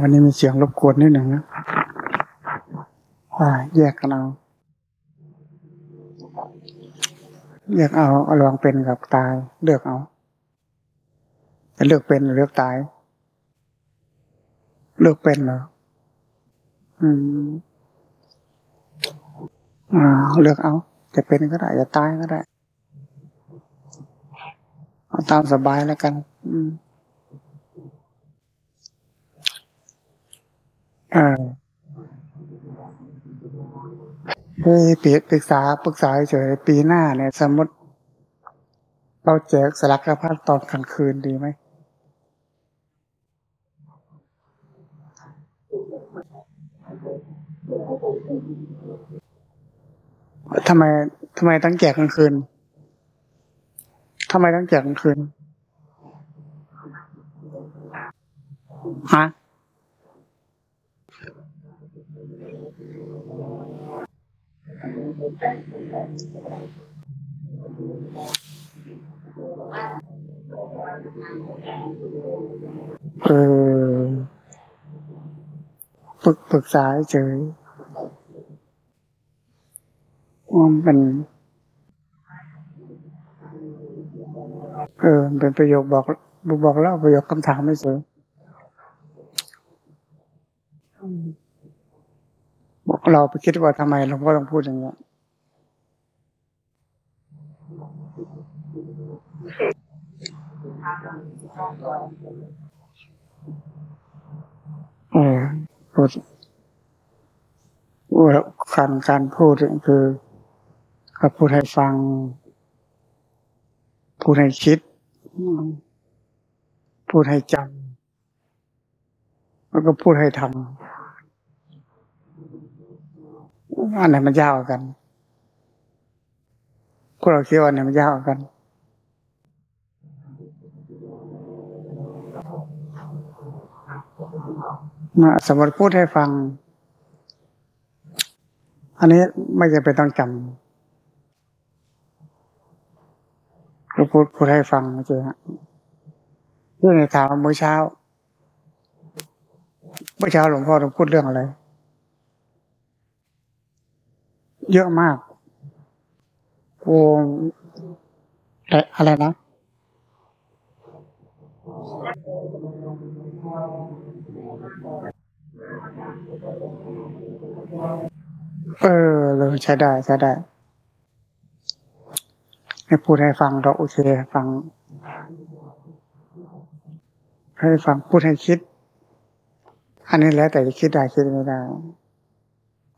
วันนี้มีเสียงรบกวนนิดหนึ่งนะแยกกันเอาแยกเอาเอาลองเป็นกับตาย เลือกเอาจะเลือกเป็นหรือเลือกตาย เลือกเป็นเหรออืมอ่าเลือกเอา จะเป็นก็ได้จะตายก็ได้เอาตามสบายแล้วกัน อืม ออเฮ้ยปีปรึกษา ปรึกษาเฉย ปีหน้าเนี่ย สมมติ เราแจกสลักกระพัดตอนกลางคืนดีไหม ทำไม ทำไมต้องแจกกลางคืน ทำไมต้องแจกกลางคืน ฮะ เออปรึกปรึกษาเฉยว่ามันเป็นเออเป็นประโยคบอกบอกเล่าประโยคคำถามไม่เฉยบอกเราไปคิดว่าทำไมหลวงพ่อต้องพูดอย่างเงี้ย เออพูดว่าการการพูดคือเขาพูดให้ฟัง พูดให้คิด พูดให้จำแล้วก็พูดให้ทำอันไหนมันยากกว่ากันพวกเราคิดว่าอันไหนมันยากกว่ากัน มาสมมติพูดให้ฟัง อันนี้ไม่จำเป็นต้องจำเราพูดพูดให้ฟังเจอฮะเรื่องในถามเมื่อเช้า เมื่อเช้าหลวงพ่อเราพูดเรื่องอะไร เยอะมากโอ้อะไรนะ เออเลยใช้ได้ใช้ได้ให้พูดให้ฟังเราโอเค ฟัง ให้ฟังพูดให้คิด อันนี้แล้วแต่จะคิดได้คิดไม่ได้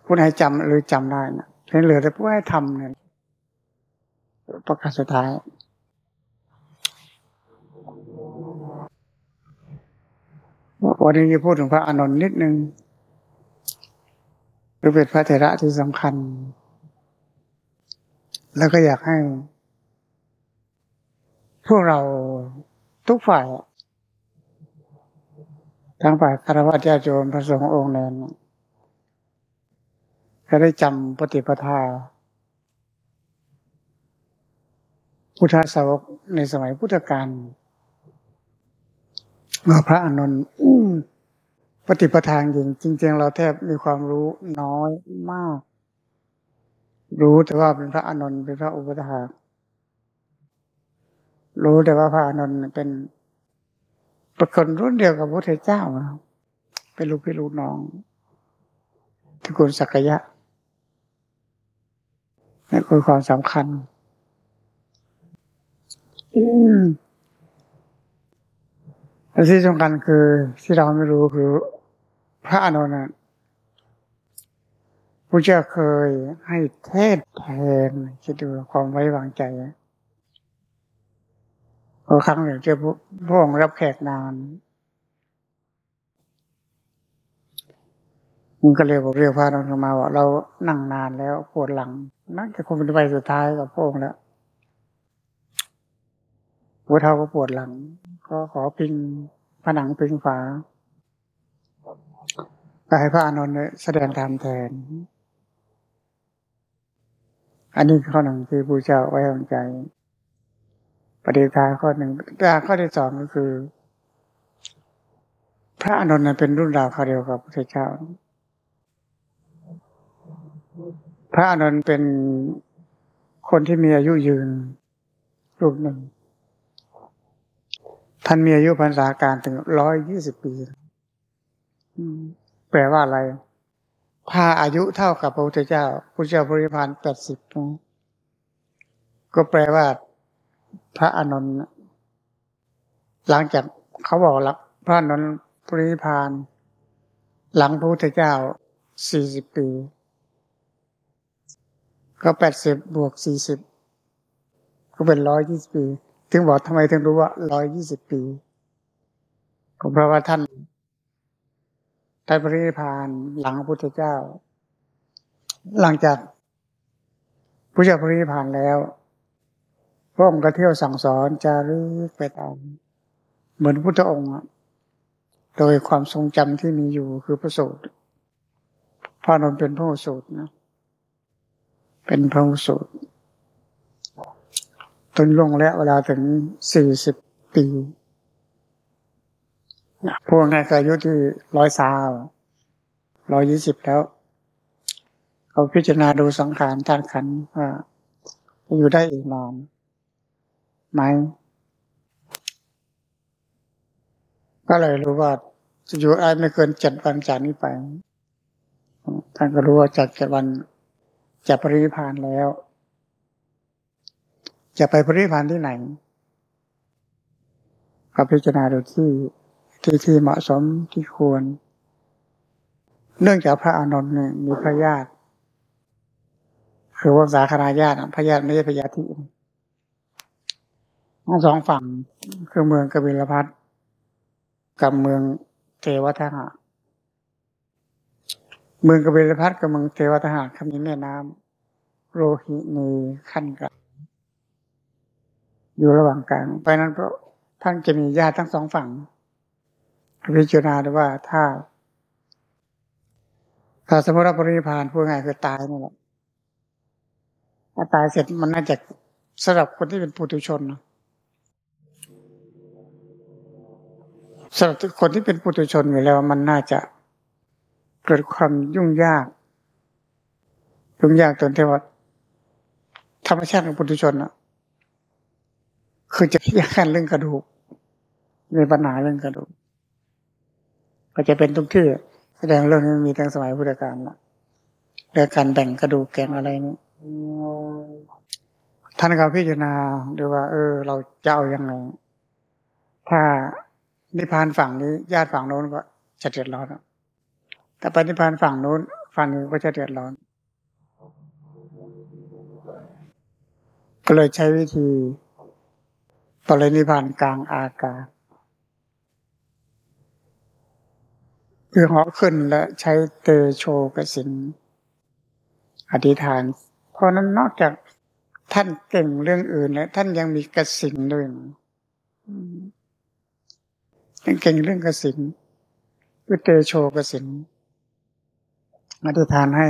พูดให้จำหรือจำได้นะเพียงเหลือแต่พูดให้ทำเนี่ยประกาศสุดท้ายวันนี้จะพูดถึงพระอานนท์นิดนึง หรือเป็นพระเถระที่สำคัญ แล้วก็อยากให้ พวกเราทุกฝ่าย ทั้งฝ่ายคารวะญาติโยมพระสงฆ์องค์แนนจะได้จำปฏิปทา พุทธสาวกในสมัยพุทธกาลเมื่อพระอานน ปฏิปทานจริงจริง ๆ เราแทบมีความรู้น้อยมาก รู้แต่ว่าเป็นพระอานนท์เป็นพระอุปถารู้แต่ว่าพระอานนท์เป็นประคนรุ่นเดียวกับพระพุทธเจ้าเป็นลูกพี่ลูกน้องที่คุณสักยะนี่คือความสำคัญ อืม และที่สำคัญคือที่เราไม่รู้คือพระอานนท์พระเจ้าเคยให้เทศแทนคิดดูความไว้วางใจครั้งหนึ่งเจ้าพระองค์รับแขกนานมันก็เลยบอกเรียกพระนนท์มาว่าเรานั่งนานแล้วปวดหลัง นั่นจะคงเป็นใบสุดท้ายกับพระองค์แล้วหัวเท้าก็ปวดหลัง ก็ขอพิงผนังพิงฝาก็ให้พระอานนท์แสดงธรรมแทน อันนี้ข้อหนึ่งที่ผู้เจ้าไว้วางใจ ปฏิทาข้อหนึ่งปฏิทาข้อที่สองก็คือ พระอานนท์นั้นเป็นรุ่นราวคราวเดียวกับพระเจ้า พระอานนท์เป็นคนที่มีอายุยืนรูปหนึ่ง ท่านมีอายุพรรษาการถึงร้อยยี่สิบปีแปลว่าอะไรพาอายุเท่ากับพระพุทธเจ้าพระเจ้าบริพานแปดสิบก็แปลว่า พระอานนท์หลังจากเขาบอกแล้วพระอานนท์บริพาน หลังพระพุทธเจ้าสี่สิบปี ก็แปดสิบบวกสี่สิบก็เป็นร้อยยี่สิบปี ถึงบอกทำไมถึงรู้ว่าร้อยยี่สิบปีก็เพราะว่าท่านได้ปรินิพานหลังพระพุทธเจ้า หลังจากพระเจ้าปรินิพานแล้วพระองค์ก็เที่ยวสั่งสอนจารึกไปตามเหมือนพุทธองค์โดยความทรงจำที่มีอยู่คือพระสูตรพระนนเป็นพระสูตรนะ เป็นพระสูตร จนลงแล้วเวลาถึงสี่สิบปีพวกนั้นอายุที่ร้อยสาวร้อยยี่สิบแล้ว เขาพิจารณาดูสังขารธาตุขันว่าอยู่ได้อีกนานไหมก็เลยรู้ว่าจะอยู่ได้ไม่เกินเจ็ดวันจากนี้ไปท่านก็รู้ว่าจากเจ็ดวันจะปรินิพานแล้ว จะไปปรินิพานที่ไหน ก็พิจารณาดูที่ที่ที่เหมาะสมที่ควร เนื่องจากพระอานนท์เนี่ยมีพระญาติ คือว่าสาคณาญาติพระญาติไม่ใช่พระญาติทั้งสองฝั่งคือเมืองกบิลพัทกับเมืองเทวทหะเมืองกบิลพัทกับเมืองเทวทหะคำนี้แม่น้ำโรหินีขั้นกัน อยู่ระหว่างกลางไปนั้นเพราะท่านจะมีญาติทั้งสองฝั่ง พิจารณาดูว่าถ้า ถ้าสมมติว่าปริพานพูดง่ายคือตายนี่แหละถ้าตายเสร็จมันน่าจะสำหรับคนที่เป็นปุถุชนนะสำหรับคนที่เป็นปุถุชนอยู่แล้ว มันน่าจะเกิดความยุ่งยาก ยุ่งยากจนที่ว่าธรรมชาติของปุถุชนอะ คือจะพิจารณาเรื่องกระดูกมีปัญหาเรื่องกระดูก ก็จะเป็นทุกที่แสดงเรื่องนี้มีตั้งสมัยพุทธกาลละเรื่องการแบ่งกระดูกแกงอะไรนี้ท่านก็พิจารณาดูว่า เออ เราจะเอายังไง ถ้านิพพานฝั่งนี้ญาติฝั่งโน้นก็จะเดือดร้อนแต่ไปนิพพานฝั่งโน้นฝั่งนี้ก็จะเดือดร้อน ก็เลยใช้วิธี ปรินิพานกลางอากาศคือเหาะขึ้นและใช้เตโชกสินอธิษฐาน เพราะนั้นนอกจากท่านเก่งเรื่องอื่นแล้วท่านยังมีกสินด้วยยังเก่งเรื่องกสินคือเตโชกสินอธิษฐานให้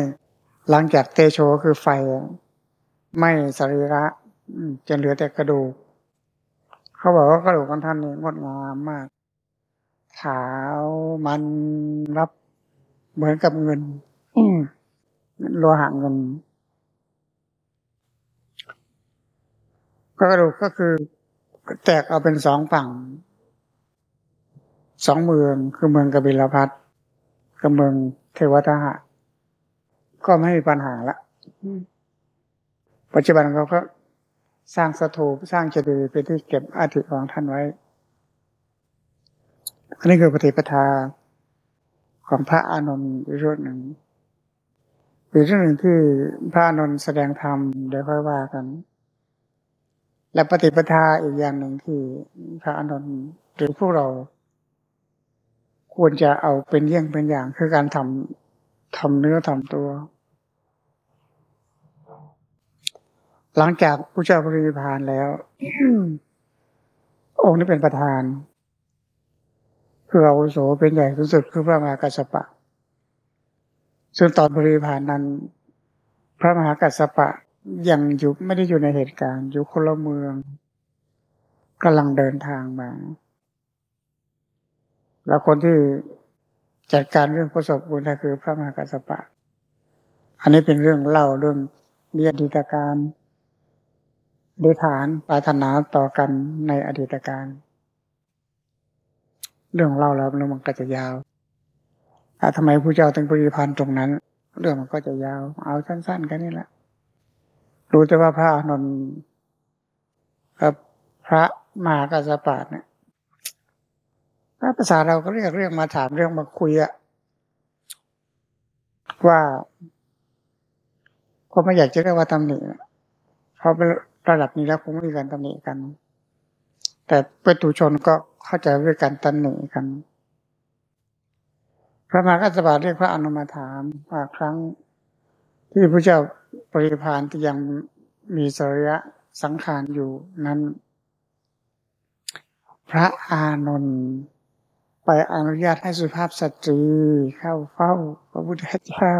หลังจากเตโชคือไฟ ไม่สรีระจะเหลือแต่กระดูก เขาบอกว่ากระดูกของท่านนี่งดงามมาก ขาวมันรับเหมือนกับเงินโลหะเงินกระดูกก็คือแตกเอาเป็นสองฝั่ง สองเมืองคือเมืองกบิลพัทกับเมืองเทวทหะ ก็ไม่มีปัญหาละปัจจุบันเขาก็ สร้างสถูปสร้างเจดีย์เป็นที่เก็บอาธิของท่านไว้ อันนี้คือปฏิปทาของพระอานนท์อีกเรื่องหนึ่งอีกเรื่องหนึ่งที่พระอานนท์แสดงธรรมเดี๋ยวค่อยว่ากัน และปฏิปทาอีกอย่างหนึ่งที่พระอานนท์หรือพวกเรา ควรจะเอาเป็นเยี่ยงเป็นอย่างคือการทำทำเนื้อทำตัว หลังจากพระเจ้าปรินิพานแล้ว องค์นี้เป็นประธาน คืออาวุโสเป็นใหญ่ที่สุดคือพระมหากัสสปะ ซึ่งตอนบริพานนั้น พระมหากัสสปะยังอยู่ไม่ได้อยู่ในเหตุการณ์ อยู่คนละเมืองกำลังเดินทางมา แล้วคนที่จัดการเรื่องประสบบุญก็คือพระมหากัสสปะ อันนี้เป็นเรื่องเล่าเรื่องเรียดีตการ ดิฐานปรารถนาต่อกันในอดีตการ เรื่องเล่าแล้วเรื่องมันก็จะยาวถ้าทำไมผู้เจ้าถึงปริพันธ์ตรงนั้น เรื่องมันก็จะยาว เอาสั้นๆ กันนี่แหละ รู้แต่ว่าพระอานนท์กับพระมหากัสสปะเนี่ยถ้าภาษาเราก็เรียกเรื่องมาถามเรื่องมาคุยอะว่าก็ไม่อยากจะเรียกว่าตำหนิเพราะเป็น ระดับนี้แล้วคงไม่มีการตำหนิกัน แต่เปุถุชนก็เข้าใจด้วยการตำหนิกัน พระมหากัสปะเรียกพระอนุมาถามว่าครั้ง ที่พระเจ้าปริพานที่ยังมีสริยะสังขารอยู่นั้น พระอานนท์ไปอนุญาตให้สุภาพสตรีเข้าเฝ้าพระพุทธเจ้า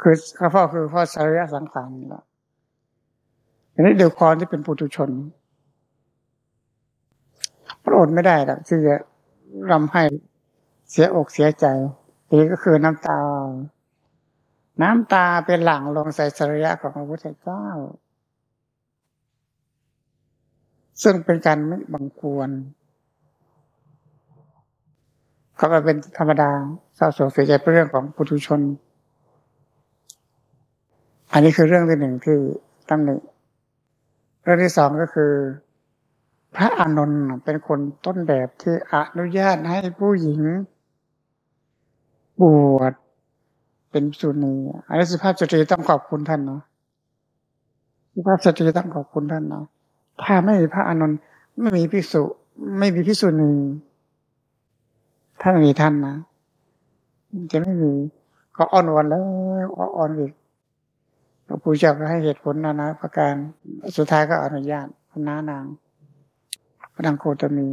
คือเข้าพ่อคือพ่อสริยะสังขารและอั นนี้เดี๋ยวความที่เป็นปุถุชนพระอดไม่ได้หรอกที่จะรำให้เสียอกเสียใจนี่ก็คือน้ำตา น้ำตาเป็นหลังลงใส่สริยะของพระพุทธเจ้า ซึ่งเป็นการไม่บังควรก็เป็นธรรมดาเศร้าโศกเสียใจเป็นเรื่องของปุถุชน อันนี้คือเรื่องที่หนึ่งที่ตั้งหนึ่ง เรื่องที่สองก็คือ พระอานนท์เป็นคนต้นแบบที่อนุญาตให้ผู้หญิง บวชเป็นสุนีอันนี้สุภาพสตรีต้องขอบคุณท่านเนาะสุภาพสตรีต้องขอบคุณท่านเนาะถ้าไม่มีพระอานนท์ไม่มีพิสุไม่มีพิสุนีถ้าไม่มีท่านนะจะไม่มีก็อ้อนวอนแล้วก็อ้อนอีก พระพุทธเจ้าก็ให้เหตุผลนานาประการ สุดท้ายก็อนุญาตพน้านางพระดังโคตมี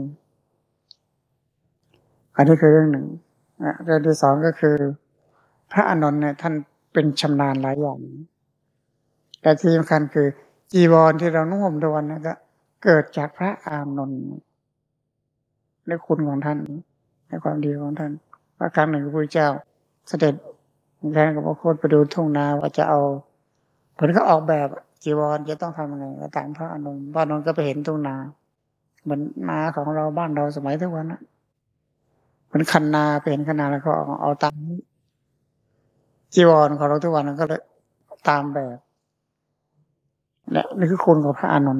อันนี้คือเรื่องหนึ่งเรื่องที่สองก็คือ พระอนนท์เนี่ยท่านเป็นชำนาญหลายอย่างแต่ที่สำคัญคือ จีวรที่เรานุ่งห่มทุกวันนี้ก็ เกิดจากพระอานนท์และคุณของท่านในความดีของท่านว่าครั้งหนึ่งพระพุทธเจ้า เสด็จแทนกับพระโคตรไปดูทุ่งนาว่าจะเอา ผลก็ออกแบบจีวรจะต้องทำยังไงก็ตามพระอนุนพระอนุนก็ไปเห็นทุ่งนา เหมือนนาของเราบ้านเราสมัยทุกวันนะเหมือนคันนาไปเห็นคันนาแล้วก็เอาตามจีวรของเราทุกวันนั่นก็เลยตามแบบและนี่คือคุณของพระอานน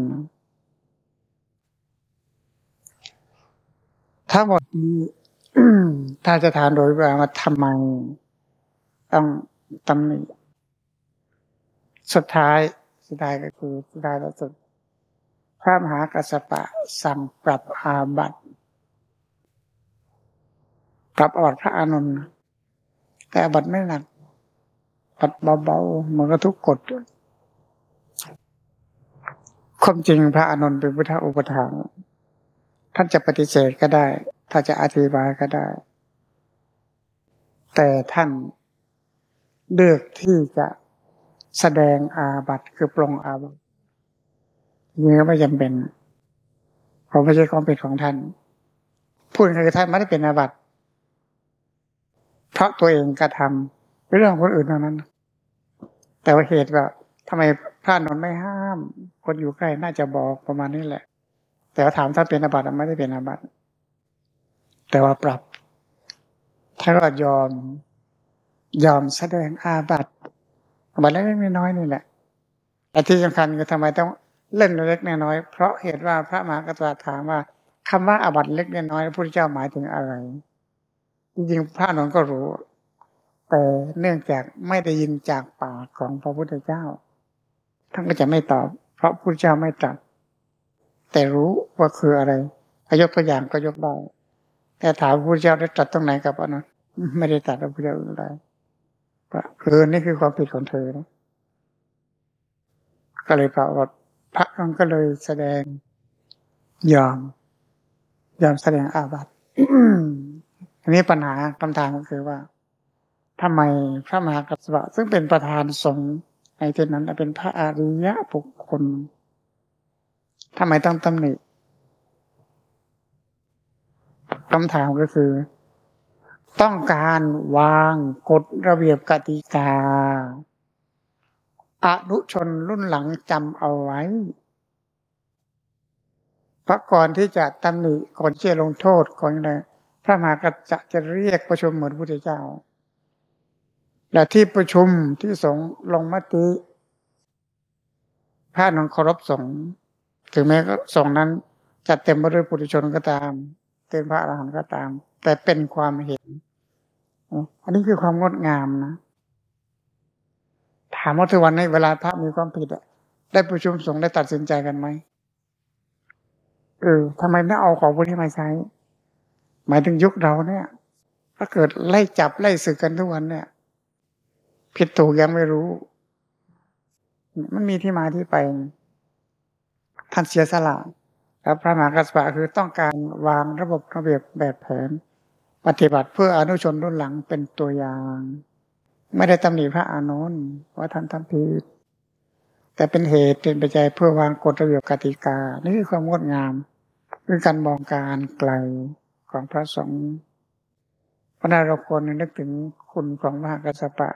ทั้งหมดนี้ถ้าจะถามโดยว่าทำไมต้องตำหนิ สุดท้ายสุดท้ายก็คือสุดท้ายล้วสุดพระมหากัสสปะสั่งปรับอาบัติปรับอาบัติพระอานนท์แต่อาบัติไม่หนักปัดเบาๆมันก็ทุกกฎความจริงพระอานนท์เป็นพุทธอุปถาท่านจะปฏิเสธก็ได้ ถ้าจะอธิบายก็ได้ แต่ท่านเลือกที่จะ แสดงอาบัตคือปรงอาบัตเนื้อไม่จำเป็นเพราะไม่ใช่ความเป็นของท่าน พูดคือท่านไม่ได้เป็นอาบัตเพราะตัวเองกระทำเรื่องคนอื่นเท่านั้น แต่ว่าเหตุว่าทำไมพระนนท์ไม่ห้าม คนอยู่ใกล้น่าจะบอกประมาณนี้แหละ แต่ว่าถามถ้าเป็นอาบัติไม่ได้เป็นอาบัติแต่ว่าปรับถ้าก็ยอมยอมแสดงอาบัติ บัติเล็กน้อยนี่แหละแต่ที่สำคัญคือทำไมต้องเล่นเล็กน้อยเพราะเหตุว่าพระมหากษัตริย์ถามว่าคำว่าอาบัตเล็กน้อยพระพุทธเจ้าหมายถึงอะไร จริงๆพระนนท์ก็รู้ แต่เนื่องจากไม่ได้ยินจากปากของพระพุทธเจ้า ท่านก็จะไม่ตอบ เพราะพระพุทธเจ้าไม่ตรัสแต่รู้ว่าคืออะไรถ้ายกตัวอย่างก็ยกได้แต่ถามพระพุทธเจ้าได้ตรัสตรงไหนกับอนุไม่ได้ตรัสพระพุทธเจ้าอะไร คือนี่คือความผิดของเธอนะก็เลยพระว่าพระองค์ก็เลยแสดงยอม ยอมแสดงอาบัติอันนี้ปัญหาคำถามก็คือว่าทำไมพระมหากัสสปะ ซึ่งเป็นประธานสงฆ์ในที่นั้นเป็นพระอริยะบุคคลทำไมต้องตำหนิคำถามก็คือ ต้องการวางกฎระเบียบกติกาอนุชนรุ่นหลังจำเอาไว้พระก่อนที่จะตำหนิก่อนที่จะลงโทษก่อนอะไรพระมหากษัตริย์จะเรียกประชุมเหมือนพระพุทธเจ้า และที่ประชุมที่สงลงมติพระนนเคารพสงฆ์ถึงแม้ก็สงนั้นจะเต็มไปด้วยปุถุชนก็ตาม เต็มพระอรหันต์ก็ตาม แต่เป็นความเห็น อันนี้คือความงดงามนะ ถามว่าทุกวันนี้เวลาพระมีความผิดอะได้ประชุมสงฆ์ได้ตัดสินใจกันไหมเออทำไมไม่เอาของพวกนี้มาใช้ หมายถึงยุคเราเนี่ย ถ้าเกิดไล่จับไล่สึกกันทุกวันเนี่ย ผิดถูกยังไม่รู้ มันมีที่มาที่ไป ท่านเสียสละ แล้วพระมหากษัตริย์คือต้องการวางระบบระเบียบแบบแผน ปฏิบัติเพื่ออนุชนรุ่นหลังเป็นตัวอย่าง ไม่ได้ตำหนิพระอานนท์ว่าท่านทำผิดแต่เป็นเหตุเป็นปัจจัยเพื่อวางกฎระเบียบกติกา นี่คือความงดงามคือการมองการไกลของพระสงฆ์พระนั้นเราควรนึกถึงคุณของมหากัสสปะ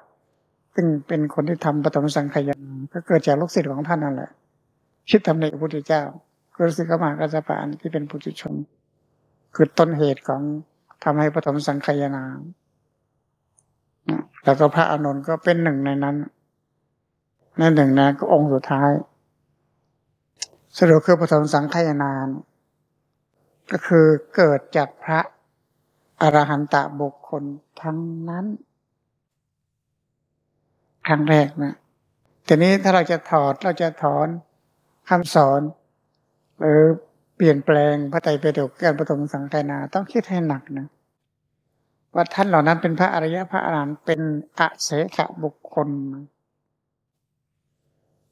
ซึ่งเป็นคนที่ทำปฐมสังขยาก็เกิดจากลูกศิษย์ของท่านนั่นแหละ คิดทำในพระพุทธเจ้า คือสิกมหากัสสปะที่เป็นปุถุชน คือต้นเหตุของทำให้ปฐมสังขยาแล้วก็พระอานนท์ก็เป็นหนึ่งในนั้นนั่นหนึ่งนะก็องค์สุดท้าย สรุปคือปฐมสังขยานานก็คือเกิดจากพระอรหันตบุคคลทั้งนั้นครั้งแรกนะทีนี้ถ้าเราจะถอดเราจะถอนคำสอน หรือเปลี่ยนแปลงพระไตรปิฎกการปฐมสังขยนาต้องคิดให้หนักนะว่าท่านเหล่านั้นเป็นพระอริยะพระอรหันต์เป็นอเสขบุคคล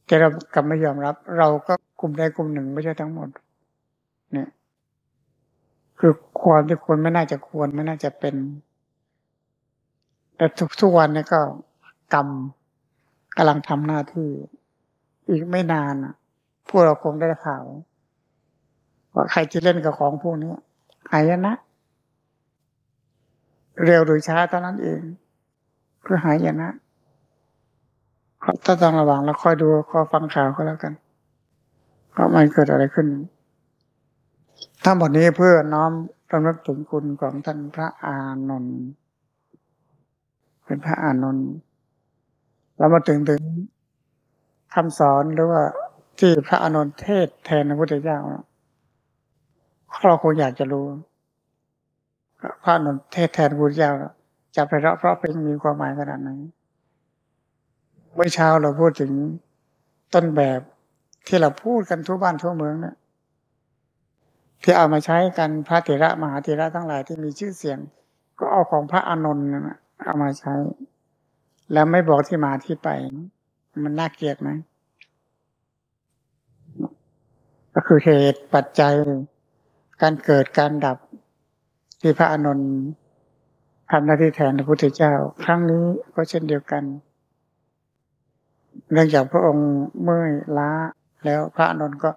แต่เรากลับไม่ยอมรับ เราก็กลุ่มใดกลุ่มหนึ่งไม่ใช่ทั้งหมด เนี่ย คือความที่ควรไม่น่าจะควรไม่น่าจะเป็น แต่ทุกทุกวันนี้ก็กรรมกำลังทำหน้าที่ อีกไม่นานพวกเราคงได้ข่าว ว่าใครที่เล่นกับของพวกนี้หายนะ เร็วหรือช้าเท่านั้นเองคือหายนะถ้าต้องระวังแล้วคอยดูคอยฟังข่าวก็แล้วกันว่ามันเกิดอะไรขึ้นทั้งหมดนี้เพื่อน้อมรำลึกถึงคุณของท่านพระอานนท์เป็นพระอานนท์เรามาถึงถึงคำสอนหรือว่าที่พระอานนท์เทศแทนพระพุทธเจ้า เราคงอยากจะรู้พระนนท์เทศแทนพุทธเจ้าจะไปเราะเพราะเป็นมีความหมายขนาดไหนเมื่อเช้าเราพูดถึงต้นแบบที่เราพูดกันทั่วบ้านทั่วเมืองเนี่ยที่เอามาใช้กันพระเถระมหาเถระทั้งหลายที่มีชื่อเสียง ก็เอาของพระอานนท์เอามาใช้ แล้วไม่บอกที่มาที่ไป มันน่าเกลียดไหมก็คือเหตุปัจจัย การเกิดการดับที่พระอานนท์ทำหน้าที่แทนพระพุทธเจ้า ครั้งนี้ก็เช่นเดียวกัน เนื่องจากพระองค์เมื่อยล้าแล้วพระอนุนก็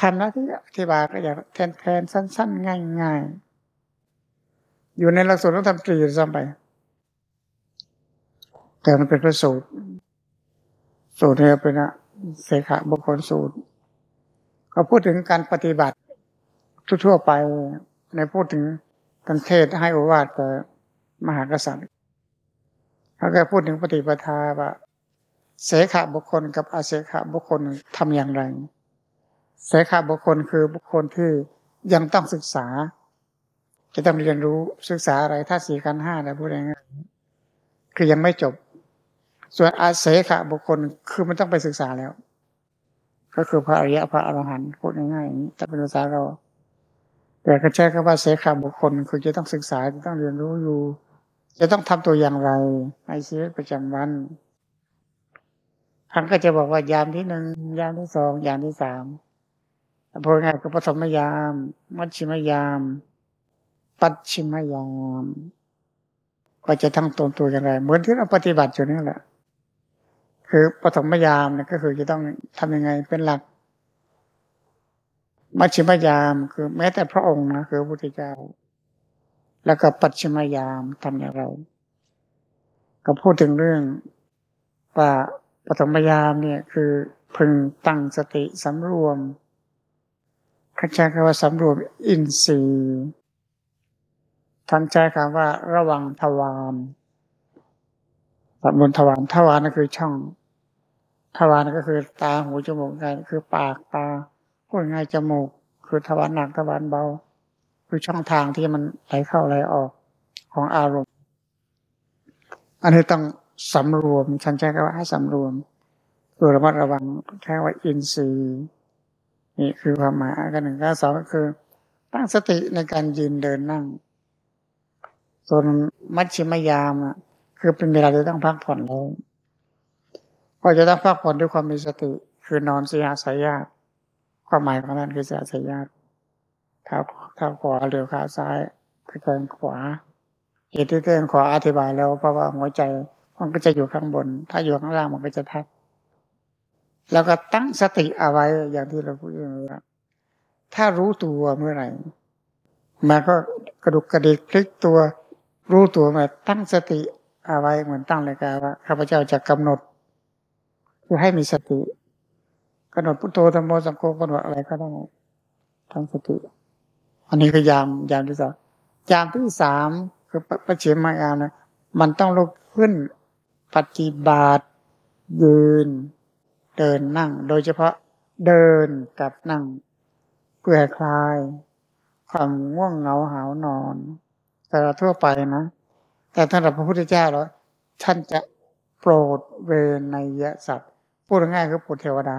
ทำหน้าที่อธิบายก็อยากแทนแทนสั้น ๆ ง่าย ๆ อยู่ในหลักสูตรต้องทำตรีซ้ำไป แต่มันเป็นพระสูตร สูตรเนี่ยเป็นอะเสขะบุคคลสูตรเขาพูดถึงการปฏิบัติ ทั่วๆไปในพูดถึงการเทศให้อวาดแก่มหากษัตริย์เขาก็พูดถึงปฏิปทาว่าเสขะบุคคลกับอาเสขะบุคคลทำอย่างไร เสขะบุคคลคือบุคคลที่ยังต้องศึกษา จะต้องเรียนรู้ศึกษาอะไรถ้าสี่กันห้าอะไรพูดง่ายๆคือยังไม่จบ ส่วนอาเสขะบุคคลคือมันต้องไปศึกษาแล้ว ก็คือพระอริยะพระอรหันต์พูดง่ายๆอย่างนี้ถ้าเป็นภาษาเรา แต่ก็ใช้คำว่าเสขะบุคคลคือจะต้องศึกษาจะต้องเรียนรู้อยู่ จะต้องทำตัวอย่างไรในชีวิตประจำวันท่านก็จะบอกว่ายามที่หนึ่งยามที่สองยามที่สามพูดง่ายก็ปฐมยาม มัชชิมยาม ปัจฉิมยาม ก็จะทั้งตนตัวอย่างไร เหมือนที่เราปฏิบัติอยู่นี่แหละ คือปฐมยามเนี่ยก็คือจะต้องทำยังไงเป็นหลัก มัชชิมยาม คือแม้แต่พระองค์นะคือพระพุทธเจ้า แล้วก็ปัจฉิมยามทำอย่างไรา ก็พูดถึงเรื่องว่าปฐมยามเนี่ยคือพึงตั้งสติสำรวมข้าใช้คำว่าสำรวมอินทรีย์ท่านใช้คำว่า ระวังทวารบนทวารทวารนั่นคือช่อง ทวารนั่นก็คือตาหูจมูกกายคือปากตา พูดง่ายจมูก คือทวารหนักทวารเบา คือช่องทางที่มันไหลเข้าไหลออกของอารมณ์ อันนี้ต้องสำรวม ฉันใช้คำว่าให้สำรวมคือระมัดระวังแค่ว่าอินทรีย์นี่คือความหมายกันหนึ่งก็สองก็คือ ตั้งสติในการยืนเดินนั่ง ส่วนมัชชิมยามอะคือเป็นเวลาที่ต้องพักผ่อนแล้วก็จะต้องพักผ่อนด้วยความมีสติ คือนอนสีหาสายญาติ ความหมายของนั้นคือสีหาสยาติเท้าเท้าขวาหรือขาซ้ายตะแคงขวาเหตุที่เต้นขวาอธิบายแล้วเพราะว่าหัวใจมันก็จะอยู่ข้างบน ถ้าอยู่ข้างล่างมันก็จะทับแล้วก็ตั้งสติเอาไว้อย่างที่เราพูดว่าถ้ารู้ตัวเมื่อไหร่มันก็กระดุกกระดิกพลิกตัวรู้ตัวมาตั้งสติเอาไว้เหมือนตั้งเลยกาว่าข้าพเจ้าจะกำหนดเพื่อให้มีสติ กำหนดพุทโธธรรมโมสังโฆกำหนดอะไรก็ได้ทั้งสติ อันนี้คือยามยามที่สองยามที่สามคือประเฉมายานะมันต้องลุกขึ้นปฏิบัติยืน เดินนั่ง โดยเฉพาะเดินกับนั่ง เพื่อคลายความง่วงเหงาหาวนอน แต่ทั่วไปนะ แต่ท่านพระพุทธเจ้าแล้วท่านจะโปรดเวนยสัตว์พูดง่ายคือโปรดเทวดา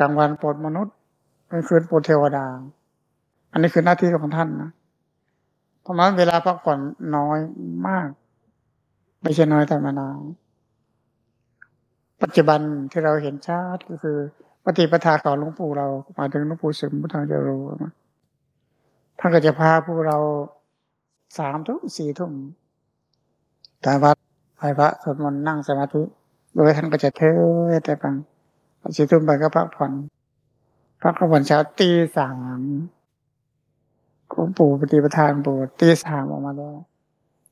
กลางวันปรดมนุษย์กลางคืนปรดเทวดา อันนี้คือหน้าที่ของท่านนะเพราะนั้นเวลาพักผ่อนน้อยมาก ไม่ใช่น้อยแต่มานานปัจจุบันที่เราเห็นชัดก็คือปฏิปทาของหลวงปู่เรามาถึงหลวงปู่สมพุทธังเจโรท่านก็จะพาพวกเราสามทุ่มสี่ทุ่มตาวัดไปพระสวดมนต์นั่งสมาธิโดยท่านก็จะเทศแต่ฟัง สี่ทุ่มไปก็พักผ่อนพักผ่อนเช้าตีสามหลวงปู่ปฏิปทานปู่ตีสามออกมาแล้ว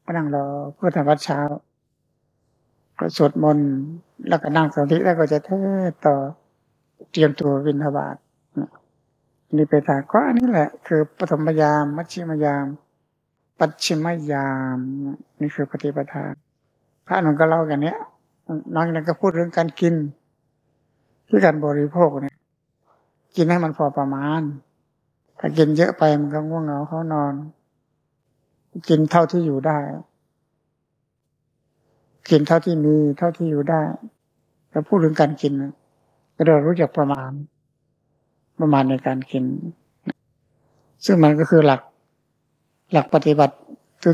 ก็นั่งรอเพื่อทำวัดเช้า ก็สวดมนต์แล้วก็นั่งสมาธิแล้วก็จะเทศต่อเตรียมตัววินทบาทนี่ไปทางก็อันนี้แหละ คือปฐมยาม มัชชิมยาม ปัจฉิมยาม นี่คือปฏิปทาพระนนก็เล่ากันเนี้ยน้องนั่นก็พูดเรื่องการกิน ที่การบริโภคเนี่ยกินให้มันพอประมาณ ถ้ากินเยอะไปมันก็ง่วงเหงาเขานอน กินเท่าที่อยู่ได้ กินเท่าที่มีเท่าที่อยู่ได้แต่พูดถึงการกินก็เรารู้จักประมาณ ประมาณในการกิน ซึ่งมันก็คือหลัก หลักปฏิบัติ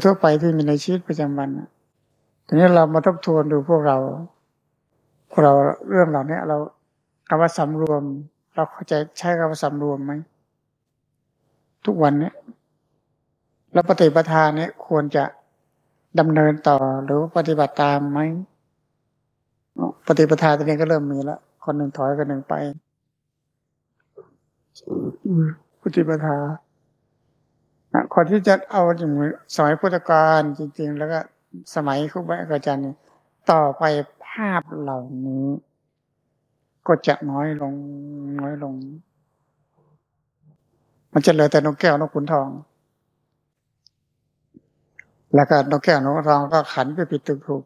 ทั่วไปที่มีในชีวิตประจำวันทีนี้เรามาทบทวนดูพวกเรา พวกเราเรื่องเหล่านี้เรา คำว่าสำรวม เราเข้าใจใช้คำว่าสำรวมไหมทุกวันเนี้ยแล้วปฏิปทาเนี้ยควรจะดำเนินต่อหรือปฏิบัติตามไหมปฏิปทาตัวนี้ก็เริ่มมีแล้วคนหนึ่งถอยคนหนึ่งไปปฏิปทาคนที่จะเอาอย่างสมัยพุทธกาลจริง ๆ แล้วก็สมัยครูบาอาจารย์นี่ต่อไปภาพเหล่านี้ ก็จะน้อยลงน้อยลง มันจะเหลือแต่นกแก้วนกขุนทอง แล้วก็นกแก้วนกทองก็ขันไปผิดถูกถูก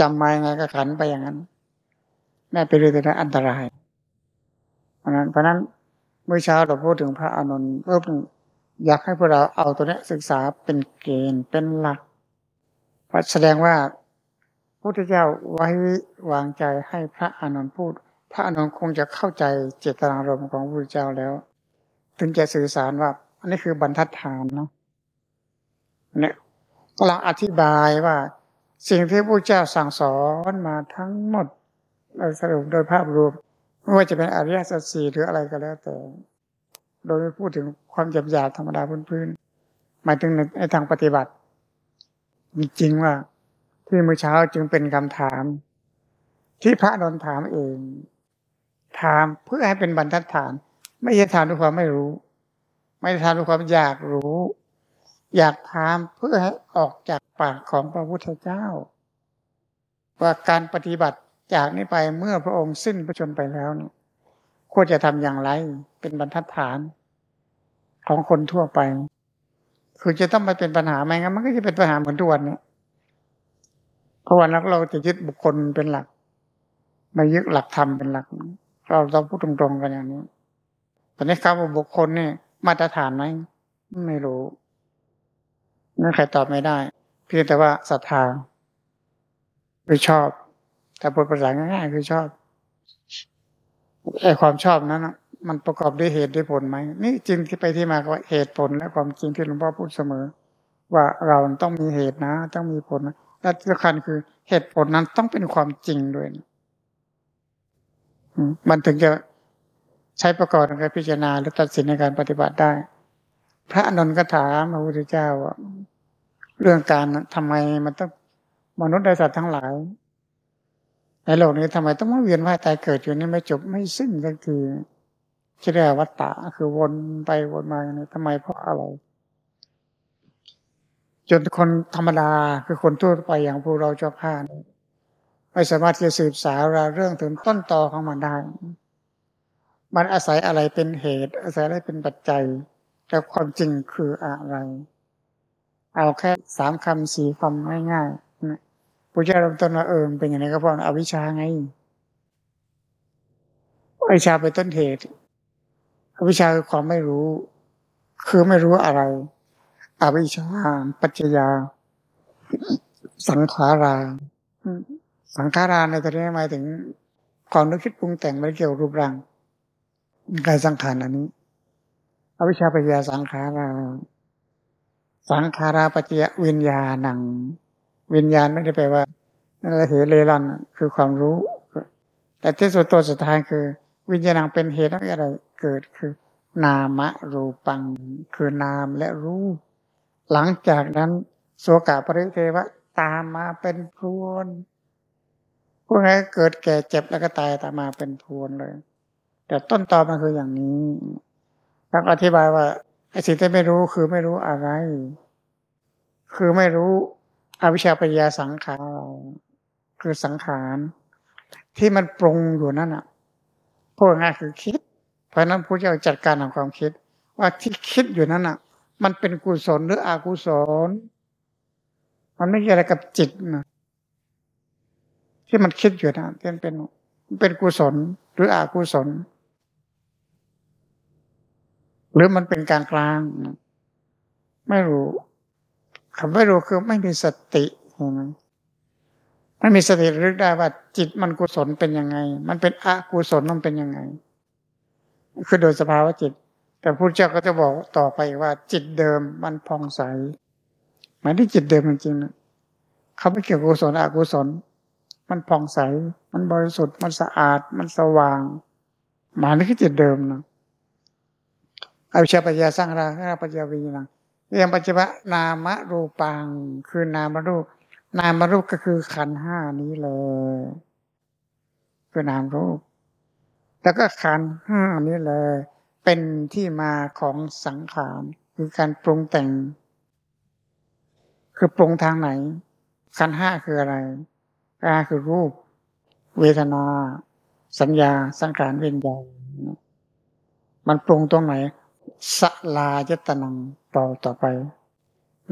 จำมายังไงก็ขันไปอย่างนั้นน่ไปเรื่องนั้นอันตราย เพราะนั้นเพราะนั้นเมื่อเช้าเราพูดถึงพระอานนท์เพิ่มอยากให้พวกเราเอาตัวนี้ศึกษาเป็นเกณฑ์เป็นหลักแสดงว่า พุทธเจ้าไว้วางใจให้พระอานนท์พูด พระอานนท์คงจะเข้าใจเจตนารมณ์ของพระพุทธเจ้าแล้ว ถึงจะสื่อสารว่า อันนี้คือบรรทัดฐานเนาะเนี่ยกำลังอธิบายว่า สิ่งที่พระเจ้าสั่งสอนมาทั้งหมดเราสรุปโดยภาพรวมไม่ว่าจะเป็นอริยสัจสี่หรืออะไรก็แล้วแต่ โดยไม่พูดถึงความหยาบหยาธรรมดาพื้นๆหมายถึงในทางปฏิบัติจริงว่า ที่เมื่อเช้าจึงเป็นคำถาม ที่พระนนถามเอง ถามเพื่อให้เป็นบรรทัดฐาน ไม่ใช่ถามด้วยความไม่รู้ ไม่ได้ถามด้วยความอยากรู้ อยากถามเพื่อให้ออกจากปากของพระพุทธเจ้า ว่าการปฏิบัติจากนี้ไปเมื่อพระองค์สิ้นพระชนไปแล้วเนี่ยควรจะทำอย่างไรเป็นบรรทัดฐานของคนทั่วไป คือจะต้องไปเป็นปัญหาไหมงั้นมันก็จะเป็นปัญหาเหมือนทุกวันเนี่ย เพราะวันนั้นเราจะยึดบุคคลเป็นหลักไม่ยึดหลักธรรมเป็นหลัก เราต้องพูดตรงๆกันอย่างนี้ตอนนี้ครับว่าบุคคลนี่มาตรฐานไหมไม่รู้นั่นใครตอบไม่ได้ เพียงแต่ว่าศรัทธาคือชอบ แต่พูดภาษาง่ายๆคือชอบไอ้ความชอบนั้นมันประกอบด้วยเหตุด้วยผลไหมนี่จริงที่ไปที่มาก็เหตุผลและความจริงที่หลวงพ่อพูดเสมอ ว่าเราต้องมีเหตุนะ ต้องมีผลนะ และสำคัญคือเหตุผลนั้นต้องเป็นความจริงด้วย มันถึงจะใช้ประกอบในการพิจารณาหรือตัดสินในการปฏิบัติได้ พระอนุนก็ถามพระพุทธเจ้าว่าเรื่องการทำไมมันต้องมนุษย์และสัตว์ทั้งหลาย ในโลกนี้ทำไมต้องมาเวียนว่ายตายเกิดอยู่นี่ไม่จบไม่สิ้นก็คือชื่อเรียกวัฏฏะคือวนไปวนมาอย่างนี้ทำไมเพราะอะไร จนคนธรรมดาคือคนทั่วไปอย่างพวกเราเจ้าผ้าไม่สามารถจะสืบสาวราเรื่องถึงต้นตอของมันได้ มันอาศัยอะไรเป็นเหตุ อาศัยอะไรเป็นปัจจัย แต่ความจริงคืออะไร เอาแค่สามคำสี่คำง่ายๆนะพระเจ้าเริ่มต้นว่าเออเป็นอย่างไรก็เพราะอวิชชาไงอวิชชาเป็นต้นเหตุอวิชชาคือความไม่รู้ คือไม่รู้อะไร อวิชชา ปัจจยา สังขารา สังขาราในที่นี้หมายถึงความนึกคิดปรุงแต่งไม่เกี่ยวรูปร่างกายสังขารอันนี้ อวิชชาปัจจยาสังขารา สังขาราปัจจยวิญญาณัง วิญญาณไม่ได้แปลว่านั่นแหละเหตุเลรันคือความรู้ แต่ที่สุดตัวสุดท้ายคือ วิญญาณังเป็นเหตุอะไรเกิดคือ นามะรูปัง คือนามและรูป หลังจากนั้นโสกาปริเทวะตามมาเป็นพรวนพวกนี้เกิดแก่เจ็บแล้วก็ตายตามมาเป็นพรวนเลย แต่ต้นตอมันคืออย่างนี้ต้องอธิบายว่าไอ้สิ่งที่ไม่รู้คือไม่รู้อะไร คือไม่รู้อวิชชาปัญญาสังขารคือสังขารที่มันปรุงอยู่นั่นอะพวกง่ายคือคิด เพราะนั้นผู้เจ้าจัดการทางความคิด ว่าที่คิดอยู่นั้นอะ มันเป็นกุศลหรืออกุศล มันไม่เกี่ยวอะไรกับจิตนะที่มันคิดอยู่นะที่เป็นเป็นกุศลหรืออกุศล หรือมันเป็นกลางกลาง ไม่รู้คำไม่รู้คือไม่มีสติเห็นไหมไม่มีสติรึกได้ว่า จิตมันกุศลเป็นยังไง มันเป็นอกุศลมันเป็นยังไง คือโดยสภาวะจิต แต่พระเจ้าก็จะบอกต่อไปว่า จิตเดิมมันพองใสหมายที่จิตเดิมจริงๆนะเขาไม่เกี่ยวกับกุศลอกุศล มันพองใส มันบริสุทธิ์มันสะอาด มันสว่าง หมายที่จิตเดิมนะอวิชชาปัญญาสร้างราราปัญญาวีนังเรียงปัจจุบันนามรูปัง คือนามรูป นามรูปก็คือขันห้านี้เลยคือนามรูป แล้วก็ขันห้านี่เลย เป็นที่มาของสังขารคือการปรุงแต่ง คือปรุงทางไหนขันห้าคืออะไรอาคือรูป เวทนา สัญญา สังขารเวียนญามันปรุงตรงไหนสลายตนังต่อต่อไป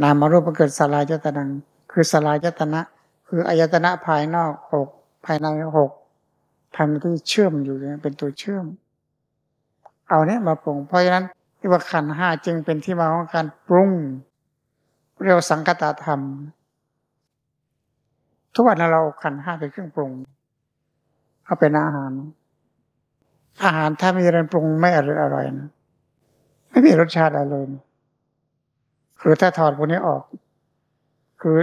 นามารูปเกิดสลายตนัง คือสลายตนะ คืออายตนะภายนอกหกภายในหกทำที่เชื่อมอยู่เป็นตัวเชื่อม เอาเนี้ยมาปรุง เพราะฉะนั้นที่ว่าขันห้าจึงเป็นที่มาของการปรุง เรียกสังกตธรรม ทุกวันเราขันห้าเป็นเครื่องปรุง เอาเป็นอาหาร อาหารถ้ามีอะไรปรุงไม่อร่อยอร่อยนะไม่มีรสชาติอะไรเลยคือถ้าถอดพวกนี้ออก คือ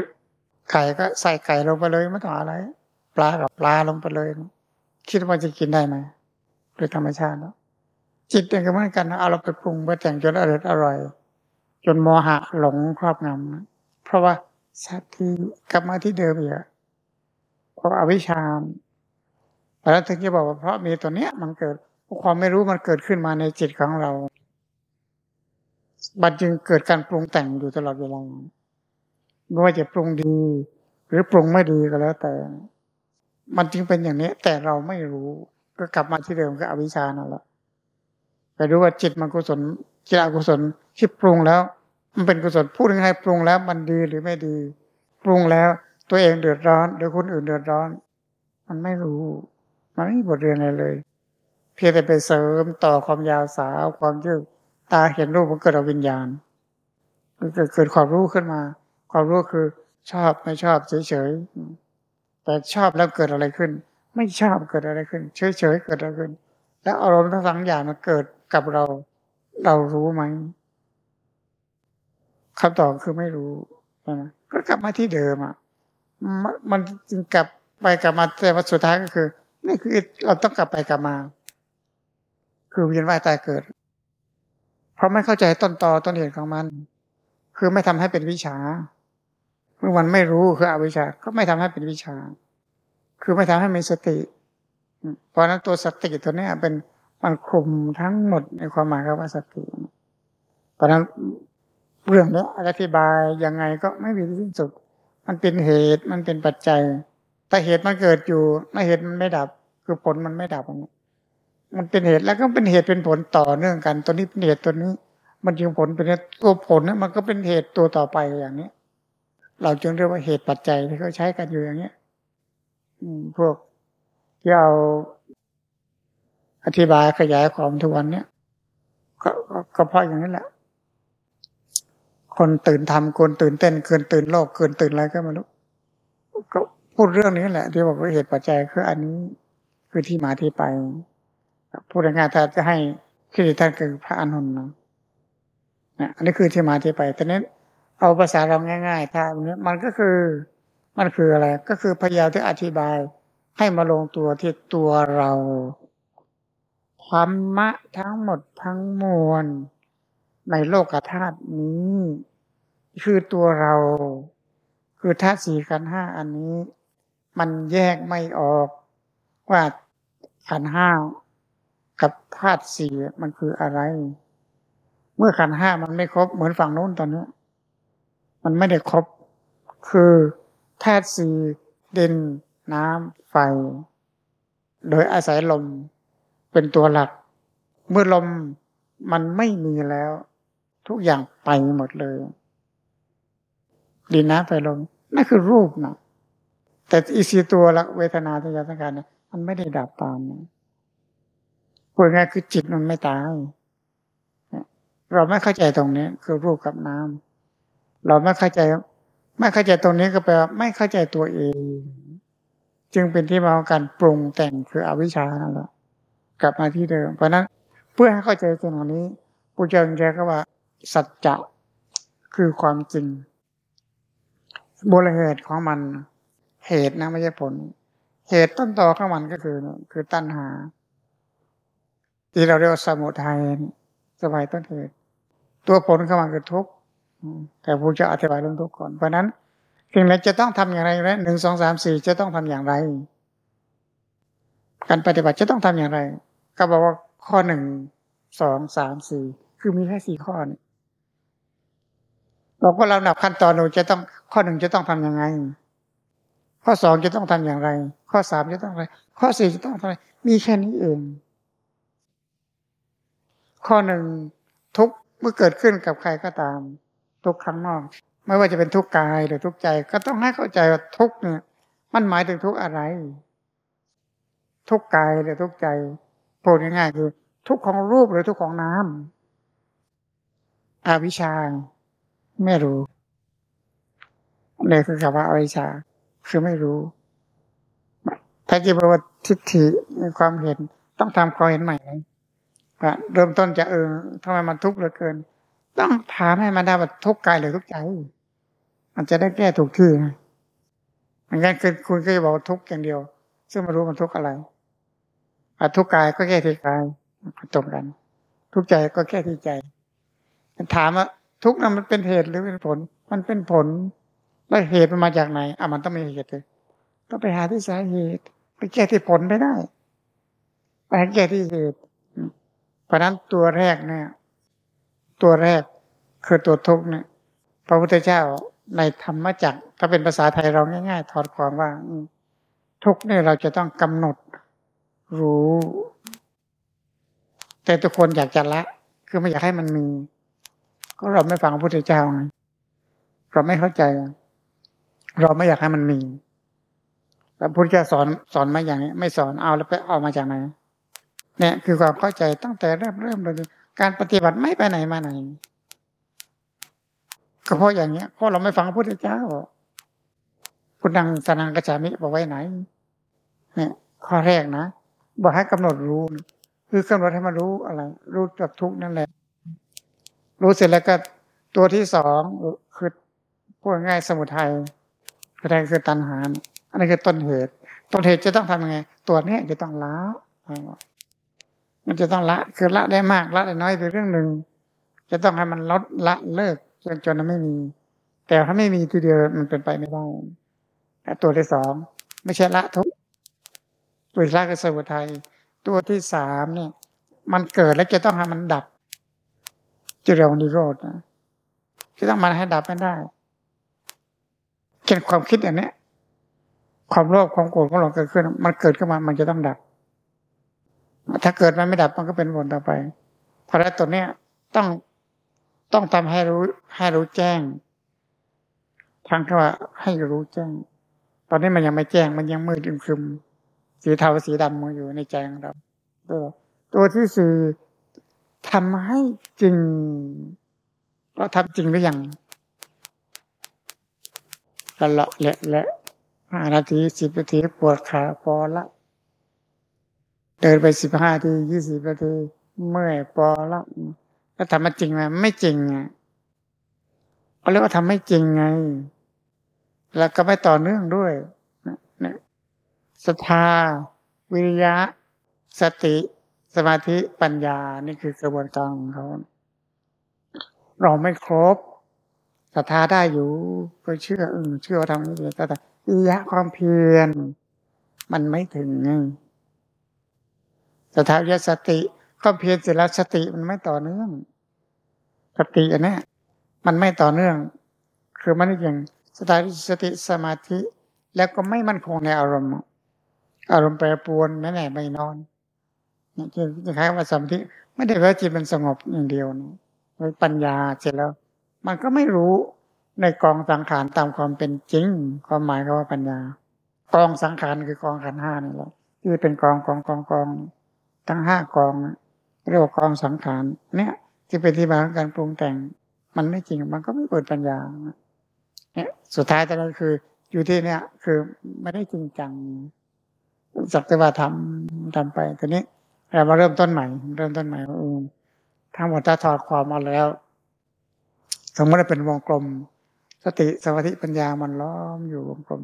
ไก่ก็ใส่ไก่ลงไปเลยไม่ต้องอะไร ปลากับปลาลงไปเลย คิดว่าจะกินได้ไหมโดยธรรมชาติแล้ว จิตเองก็เหมือนกันเอาเราไปปรุงไปแต่งจนอร่อยอร่อย จนโมหะหลงครอบงำเพราะว่าสตที่กลับมาที่เดิมอีกเพราะอวิชชาแล้วถึงจะบอกว่าเพราะมีตัวเนี้ย มันเกิดความไม่รู้มันเกิดขึ้นมาในจิตของเรามันจึงเกิดการปรุงแต่งอยู่ตลอดเวลาไม่ว่าจะปรุงดี หรือปรุงไม่ดีก็แล้วแต่ มันจึงเป็นอย่างนี้แต่เราไม่รู้ ก็กลับมาที่เดิมก็อวิชชานั่นแหละ แต่รู้ว่าจิตมันกุศลจิตอกุศลที่ปรุงแล้ว มันเป็นกุศลพูดง่ายปรุงแล้วมันดีหรือไม่ดี ปรุงแล้วตัวเองเดือดร้อนหรือคนอื่นเดือดร้อน มันไม่รู้ มันไม่มีบทเรียนอะไรเลย เพียงแต่ไปเสริมต่อความยาวสาวความยืดตาเห็นรูปมันเกิดอวิญญาณเกิดเกิดความรู้ขึ้นมา ความรู้คือชอบไม่ชอบเฉยๆแต่ชอบแล้วเกิดอะไรขึ้น ไม่ชอบเกิดอะไรขึ้น เฉยๆเกิดอะไรขึ้น แล้วอารมณ์ทั้งสองอย่างมันเกิด กับเราเรารู้ไหมคำตอบคือไม่รู้นะก็กลับมาที่เดิมอะมันจึงกลับไปกลับมาแต่ว่าสุดท้ายก็คือนี่คือเราต้องกลับไปกลับมา คือเวียนว่ายตายเกิด เพราะไม่เข้าใจต้นตอต้นเหตุของมัน คือไม่ทำให้เป็นวิชา เมื่อมันไม่รู้คืออวิชา ก็ไม่ทำให้เป็นวิชา คือไม่ทำให้มีสติ เพราะนั้นตัวสติตัวนี้เป็น มันคลุมทั้งหมดในความหมายคำว่าสติเพราะนั้นเรื่องนี้อธิบายยังไงก็ไม่มีที่สิ้นสุด มันเป็นเหตุมันเป็นปัจจัย แต่เหตุมันเกิดอยู่ไม่เหตุมันไม่ดับ คือผลมันไม่ดับมันเป็นเหตุแล้วก็เป็นเหตุเป็นผลต่อเนื่องกัน ตัวนี้เป็นเหตุตัวนี้ มันจึงผลเป็นตัวผลนี่มันก็เป็นเหตุตัวต่อไปอย่างนี้ เราจึงเรียกว่าเหตุปัจจัยที่เขาใช้กันอยู่อย่างเนี้ยพวกที่เอา อธิบายขยายความทุกวันเนี้ยก็ก็เพราะอย่างนี้แหละ คนตื่นทำคนตื่นเต้นเกินตื่นโลกเกินตื่นอะไรก็ไม่รู้ก็พูดเรื่องนี้แหละ ที่บอกว่าเหตุปัจจัยคืออันนี้คือที่มาที่ไป พูดง่ายๆถ้าจะให้คือท่านคือพระอนุนนะอันนี้คือที่มาที่ไปแต่นี้เอาภาษาเราง่ายๆถ้านี้มันก็คือ มันคืออะไร ก็คือพยายามที่อธิบายให้มาลงตัวที่ตัวเรา ธรรมะทั้งหมดทั้งมวล ในโลกธาตุนี้ คือตัวเรา คือธาตุสี่กันห้าอันนี้ มันแยกไม่ออกว่าขันห้ากับธาตุสี่มันคืออะไร เมื่อขันห้ามันไม่ครบเหมือนฝั่งโน้นตอนนี้ มันไม่ได้ครบ คือธาตุสี่ดินน้ำไฟ โดยอาศัยลม เป็นตัวหลัก เมื่อลมมันไม่มีแล้ว ทุกอย่างไปหมดเลยดินน้ำไฟลมนั่นคือรูปนะแต่อีสีตัวละเวทนาทยาสังการเนี่ยมันไม่ได้ดับตามนะพูดง่ายคือจิตมันไม่ตายเราไม่เข้าใจตรงนี้ คือรูปกับน้ำเราไม่เข้าใจ ไม่เข้าใจตรงนี้ก็แปลว่าไม่เข้าใจตัวเอง จึงเป็นที่มาของการปรุงแต่งคืออวิชชานั่นแหละ กลับมาที่เดิม เพราะนั้นเพื่อให้เข้าใจตรงนี้ปูเจ้าใช้ก็ว่า สัจจะคือความจริงบริเหตุของมันเหตุนะไม่ใช่ผล เหตุต้นตอของมันก็คือ คือตัณหา ที่เราเรียกว่าสมุทัยสบายต้นเหตุ ตัวผลข้ามาคือทุกข์แต่ผู้จะอธิบายเรื่องทุกข์ก่อน เพราะนั้นสิ่งไรจะต้องทำอย่างไรนะหนึ่งสองสามสี่จะต้องทำอย่างไร การปฏิบัติจะต้องทำอย่างไร ก็บอกว่าข้อหนึ่งสองสามสี่คือมีแค่สี่ข้อนี่เราก็ลำดับขั้นตอนเราจะต้องข้อหนึ่งจะต้องทํำยังไง ข้อสองจะต้องทำอย่างไร ข้อสามจะต้องอะไร ข้อสี่จะต้องทำอะไร มีแค่นี้เอง ข้อหนึ่งทุกเมื่อเกิดขึ้นกับใครก็ตาม ทุกครั้งนอก ไม่ว่าจะเป็นทุกกายหรือทุกใจ ก็ต้องให้เข้าใจว่าทุกเนี่ย มันหมายถึงทุกอะไร ทุกกายหรือทุกใจ พูดง่ายๆคือ ทุกของรูปหรือทุกของน้ำอวิชา ไม่รู้เลยคือคำว่าอวิชา คือไม่รู้ถ้าจะบอกว่าทิฏฐิความเห็นต้องทำความเห็นใหม่เริ่มต้นจะเออทำไมมันทุกข์เหลือเกิน ต้องถามให้มันได้ว่าทุกข์กายหรือทุกข์ใจ มันจะได้แก้ถูกที่มันงั้นคือคุณก็จะบอกทุกข์อย่างเดียว ซึ่งไม่รู้มันทุกข์อะไร ทุกกายก็แก้ที่กายตรงกัน ทุกใจก็แก้ที่ใจถามว่าทุกนั้นมันเป็นเหตุหรือเป็นผล มันเป็นผลแล้วเหตุมันมาจากไหนอะมันต้องมีเหตุเลยต้องไปหาที่สาเหตุไปแก้ที่ผลไม่ได้ไปแก้ที่เหตุเพราะนั้นตัวแรกเนี่ย ตัวแรกคือตัวทุกเนี่ยพระพุทธเจ้าในธรรมจักรถ้าเป็นภาษาไทยเราง่าย ๆ ถอดความว่า ทุกเนี่ยเราจะต้องกำหนด รู้ แต่ทุกคนอยากจะละ คือไม่อยากให้มันมี ก็เราไม่ฟังพระพุทธเจ้าไงเราไม่เข้าใจ เราไม่อยากให้มันมีแต่พุทธเจ้าสอนสอนมาอย่างนี้ ไม่สอนเอาแล้วไปเอามาจากไหนเนี่ยคือความเข้าใจตั้งแต่เริ่มเริ่มเลยการปฏิบัติไม่ไปไหนมาไหนก็เพราะอย่างเนี้ยเพราะเราไม่ฟังพระพุทธเจ้าคุณดังสนังกระจามิบอกไว้ไหน เนี่ย ข้อแรกนะ บอกให้กำหนดรู้คือกำหนดให้มันรู้อะไร รู้จักทุกนั่นแหละ รู้เสร็จแล้วก็ตัวที่สองคือพูดง่ายสมุทัยคืออะไรคือตัณหาอันนี้คือต้นเหตุ ต้นเหตุจะต้องทำยังไง ตัวเนี้ยจะต้องละมันจะต้องละ คือละได้มากละได้น้อยเป็นเรื่องหนึ่ง จะต้องให้มันลดละเลิกจนจนมันไม่มี แต่ถ้าไม่มีทีเดียวมันเป็นไปไม่ได้ตัวที่สองไม่ใช่ละทุก วละคือสมุทัยตัวที่สามเนี่ยมันเกิดแล้วจะต้องให้มันดับจะเรียกว่านิโรธนะจะต้องมันให้ดับไม่ได้เช่นความคิดอย่างนี้ความโลภความโกรธความหลงเกิดขึ้น มันเกิดขึ้นมา มันจะต้องดับ ถ้าเกิดมันไม่ดับมันก็เป็นวนต่อไปเพราะฉะนั้นตัวเนี้ยต้องต้องทำให้รู้ให้รู้แจ้งทางที่ว่าให้รู้แจ้ง ตอนนี้มันยังไม่แจ้งมันยังมืดอึมครึม สีเทาสีดำมันอยู่ในใจของเราตัวตัวที่สี่อทำให้จริงเราทำจริงหรือยังละละเละละห้านาทีสิบนาทีปวดขาพอละ เดินไปสิบห้าทียี่สิบนาทีเมื่อยพอละแล้วทำมาจริงไหมไม่จริงอะเขาเรียกว่าทำไม่จริงไง แล้วก็ไม่ต่อเนื่องด้วย ศรัทธา วิริยะ สติ สมาธิปัญญา นี่คือกระบวนการของเขาเราไม่ครบศรัทธาได้อยู่ ก็เชื่อเออเชื่อทำนี้เลยแต่วิริยะความเพียรมันไม่ถึงไงศรัทธาวิริยะสติความเพียรเสร็จแล้วสติมันไม่ต่อเนื่อง สติอันนี้มันไม่ต่อเนื่อง คือมันอย่างสติสติสมาธิ แล้วก็ไม่มั่นคงในอารมณ์ อารมณ์แปรปรวนแม้แต่ไม่นอนนี่คือคล้ายว่าสมาธิไม่ได้ว่าจิตมันสงบอย่างเดียวนะปัญญาเสร็จแล้ว มันก็ไม่รู้ในกองสังขารตามความเป็นจริง ความหมายก็ว่าปัญญา กองสังขารคือกองขันห้านี่แหละที่เป็นกองกองกองกองทั้งห้ากองเรียกว่ากองสังขารเนี่ยที่เป็นที่มาของการปรุงแต่ง มันไม่จริง มันก็ไม่เปิดปัญญาเนี่ยสุดท้ายแต่ก็คือ อยู่ที่เนี่ยคือไม่ได้จริงจัง สักแต่ว่าทำทำไปทีนี้เรามาเริ่มต้นใหม่ เริ่มต้นใหม่ทั้งหมดถ้าถอดความมาแล้ว สมมติว่าเป็นวงกลม สติสมาธิปัญญามันล้อมอยู่วงกลม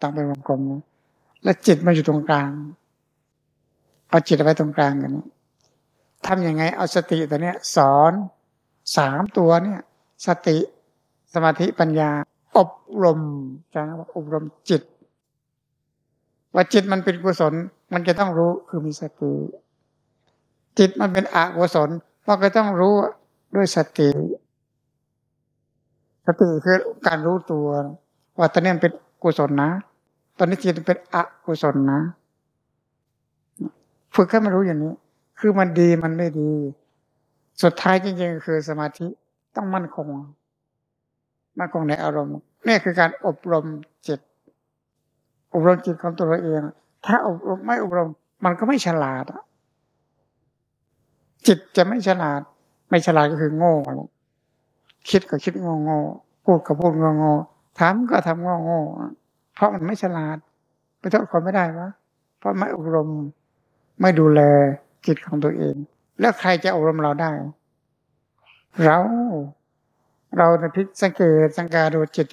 ตั้งเป็นวงกลม แล้วจิตมาอยู่ตรงกลาง เอาจิตไว้ตรงกลางกันทำยังไง เอาสติตัวเนี้ย สอนสามตัวเนี่ย สติสมาธิปัญญา อบรมจะว่าอบรมจิต ว่าจิตมันเป็นกุศล มันจะต้องรู้คือมีสติจิตมันเป็นอกุศลเราก็ต้องรู้ด้วยสติสติคือการรู้ตัว ว่าตอนนี้เป็นกุศลนะ ตอนนี้จิตเป็นอกุศลนะฝึกให้มันรู้อย่างนี้ คือมันดีมันไม่ดี สุดท้ายจริงๆ คือสมาธิต้องมั่นคง มั่นคงในอารมณ์นี่คือการอบรมจิต อบรมจิตของตัวเราเอง ถ้าอบรมไม่อบรม มันก็ไม่ฉลาดจิตจะไม่ฉลาด ไม่ฉลาดก็คือโง่คิดก็คิดโง่โง่พูดก็พูดโง่โง่ทำก็ทำโง่โง่เพราะมันไม่ฉลาด ไปโทษคนไม่ได้วะเพราะไม่อบรม ไม่ดูแลจิตของตัวเอง แล้วใครจะอบรมเราได้ เรา เราในพิสังเกตสังการดูจิต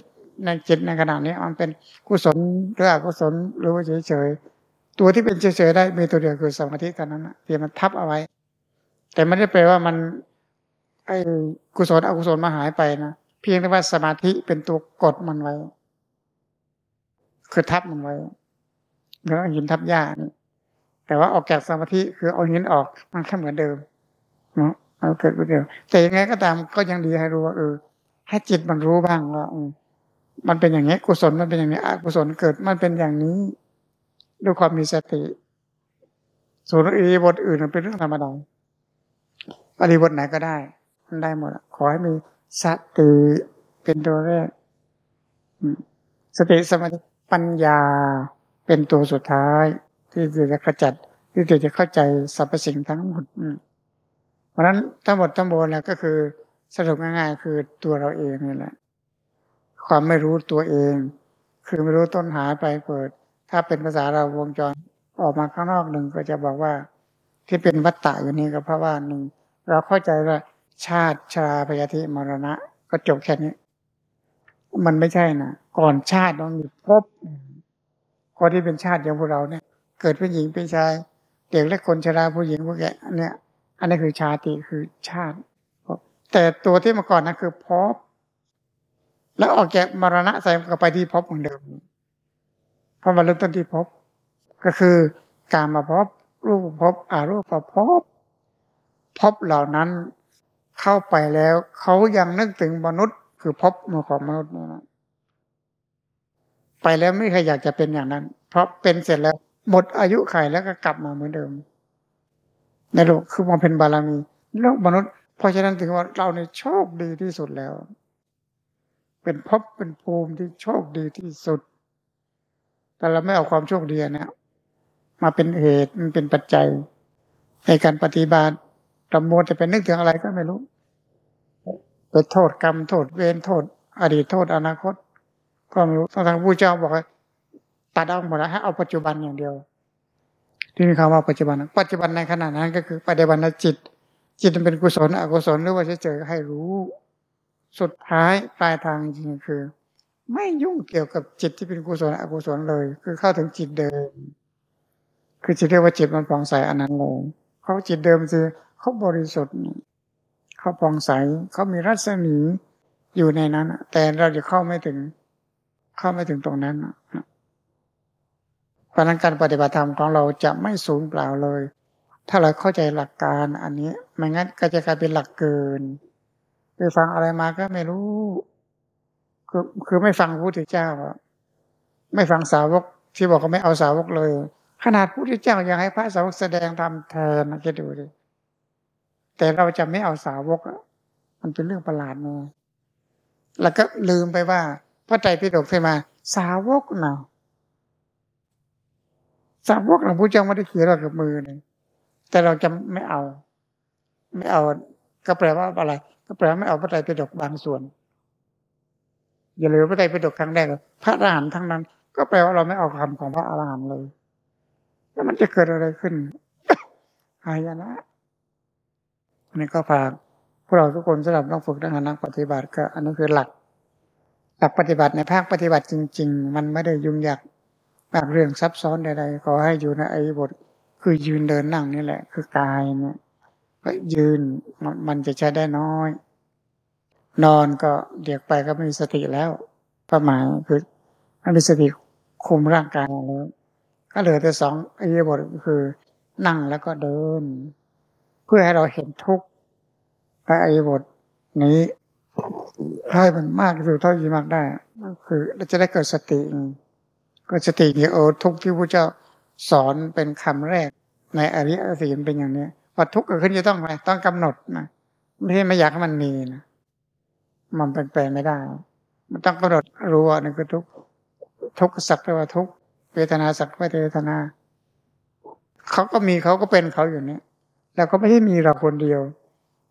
ในจิตในขณะนี้มันเป็นกุศลหรืออกุศลหรือว่าเฉยๆตัวที่เป็นเฉยๆได้มีตัวเดียวคือสมาธิเท่านั้นที่มันทับเอาไว้ แต่ไม่ได้แปลว่ามันไอ้กุศลอกุศลมาหายไปนะเพียงแต่ว่าสมาธิเป็นตัวกดมันไว้ คือทับมันไว้เหมือหินทับหญ้านี่แต่ว่าออกจากสมาธิคือเอาหินออกมันแค่เหมือนเดิมเนาะมันเกิดคนเดียวแต่ยังไงก็ตามก็ยังดีให้รู้ว่าเออให้จิตมันรู้บ้างว่ามั มันเป็นอย่างนี้กุศลมันเป็นอย่างนี้อกุศลเกิดมันเป็นอย่างนี้ ด้วยความมีสติ ส่วนอริบทอื่นมันเป็นเรื่องธรรมดาอริบทไหนก็ได้ มันได้หมดขอให้มีสติเป็นตัวแรกสติสมาธิปัญญาเป็นตัวสุดท้าย ที่จะขจัด ที่จะเข้าใจสรรพสิ่งทั้งหมดเพราะนั้นทั้งหมดทั้งมวลแล้วก็คือสรุปง่ายๆ คือตัวเราเองนี่แหละ ความไม่รู้ตัวเอง คือไม่รู้ต้นหาไปเปิด ถ้าเป็นภาษาเราวงจรออกมาข้างนอกหนึ่งก็จะบอกว่า ที่เป็นวัตตะอยู่นี่ก็เพราะว่าหนึ่งเราเข้าใจว่าชาติชราพยาธิมรณะ ก็จบแค่นี้ มันไม่ใช่นะก่อนชาติต้องมีพบคนที่เป็นชาติอย่างพวกเราเนี่ย เกิดเป็นหญิงเป็นชาย เด็กและคนชราผู้หญิงพวกแกอันเนี้ยอันนี้คือชาติคือชาติ แต่ตัวที่มาก่อนนั้นคือพบ แล้วออกจากมรณะใส่ก็ไปที่พบเหมือนเดิมเพอมาเริ่มต้นที่พบก็คือการมาพบรูปพบอารูปพบพบเหล่านั้นเข้าไปแล้วเขายังนึกถึงมนุษย์ คือพบมือของมนุษย์นี่นะไปแล้วไม่ใครอยากจะเป็นอย่างนั้น เพราะเป็นเสร็จแล้ว หมดอายุไขแล้วก็กลับมาเหมือนเดิม ในโลกคือมันเป็นบารมีโลกมนุษย์เพราะฉะนั้นถึงว่าเราในโชคดีที่สุดแล้ว เป็นพบเป็นภูมิที่โชคดีที่สุด แต่เราไม่เอาความโชคดีนะมาเป็นเหตุมันเป็นปัจจัย ในการปฏิบัติเราโมจะเป็นนึกถึงอะไรก็ไม่รู้ไปโทษกรรมโทษเวรโทษ อดีตโทษอนาคต ก็ไม่รู้ทางผู้เจ้าบอกว่าตัดเอาหมดแล้วให้เอาปัจจุบันอย่างเดียว ที่มีคำว่าปัจจุบัน ปัจจุบันในขณะนั้นก็คือปัจจุบันจิต จิตมันเป็นกุศลอกุศลหรือว่าเฉยๆให้รู้ สุดท้ายปลายทางจริงคือ ไม่ยุ่งเกี่ยวกับจิตที่เป็นกุศลอกุศลเลย คือเข้าถึงจิตเดิม คือจิตเรียกว่าจิตมันปองใสอันนั้นเลยเขาจิตเดิมคือเขาบริสุทธิ์เขาผ่องใสเขามีรัศมีอยู่ในนั้นแต่เราจะเข้าไม่ถึง เข้าไม่ถึงตรงนั้นเพราะนั้นการปฏิบัติธรรมของเราจะไม่สูญเปล่าเลย ถ้าเราเข้าใจหลักการอันนี้ไม่งั้นก็จะกลายเป็นหลักเกิน ไปฟังอะไรมาก็ไม่รู้ คือคือไม่ฟังพระพุทธเจ้าไม่ฟังสาวกที่บอกก็ไม่เอาสาวกเลย ขนาดพระพุทธเจ้ายังให้พระสาวกแสดงธรรมแทนนะคิดดูดิแต่เราจะไม่เอาสาวกมันเป็นเรื่องประหลาดมาแล้วก็ลืมไปว่าพระไตรปิฎกเคยมา สาวกเนะสาวกเราพระเจ้าไม่ได้เขียนเรากับมือเลยแต่เราจะไม่เอา ไม่เอา ก็แปลว่าอะไร ก็แปลว่าไม่เอาพระไตรปิฎกบางส่วน อย่าลืมพระไตรปิฎกครั้งแรกพระอรหันต์ทั้งนั้น ก็แปลว่าเราไม่เอาคำของพระอรหันต์เลย แล้วมันจะเกิดอะไรขึ้นอายนะนี่ก็ฝากพวกเราทุกคนสำหรับนักฝึกนักปฏิบัติก็ อันนี้คือหลัก หลักปฏิบัติในภาคปฏิบัติจริง ๆ มันไม่ได้ยุ่งยากแบบเรื่องซับซ้อนใดๆขอให้อยู่ในไอ้บทคือยืนเดินนั่งนี่แหละ คือกายเนี่ย ยืนมันจะใช้ได้น้อย นอนก็เดียกไปก็ไม่มีสติแล้วประมาณคือไม่มีสติคุมร่างกายแล้วก็เหลือแต่สองไอ้บทคือ นั่งแล้วก็เดิน เพื่อให้เราเห็นทุกข์พระอริบทนี้ให้มันมากที่สุดเท่าที่มากได้คือเราจะได้เกิดสติก็สติเนี่ยโอ้ทุกข์ที่พระเจ้าสอนเป็นคำแรก ในอริยสีลเป็นอย่างนี้ ว่าทุกข์เกิดขึ้นจะต้องอะไรต้องกำหนดนะไม่ใช่ไม่อยากให้มันมีนะมันเป็นไปไม่ได้ มันต้องกำหนดรู้ว่านี่นคือทุกข์ทุกข์สักแต่ว่าทุกข์เวทนาสักว่าเวทนาเขาก็มีเขาก็เป็นเขาอยู่เนี้ยแล้วก็ไม่ใช่มีเราคนเดียว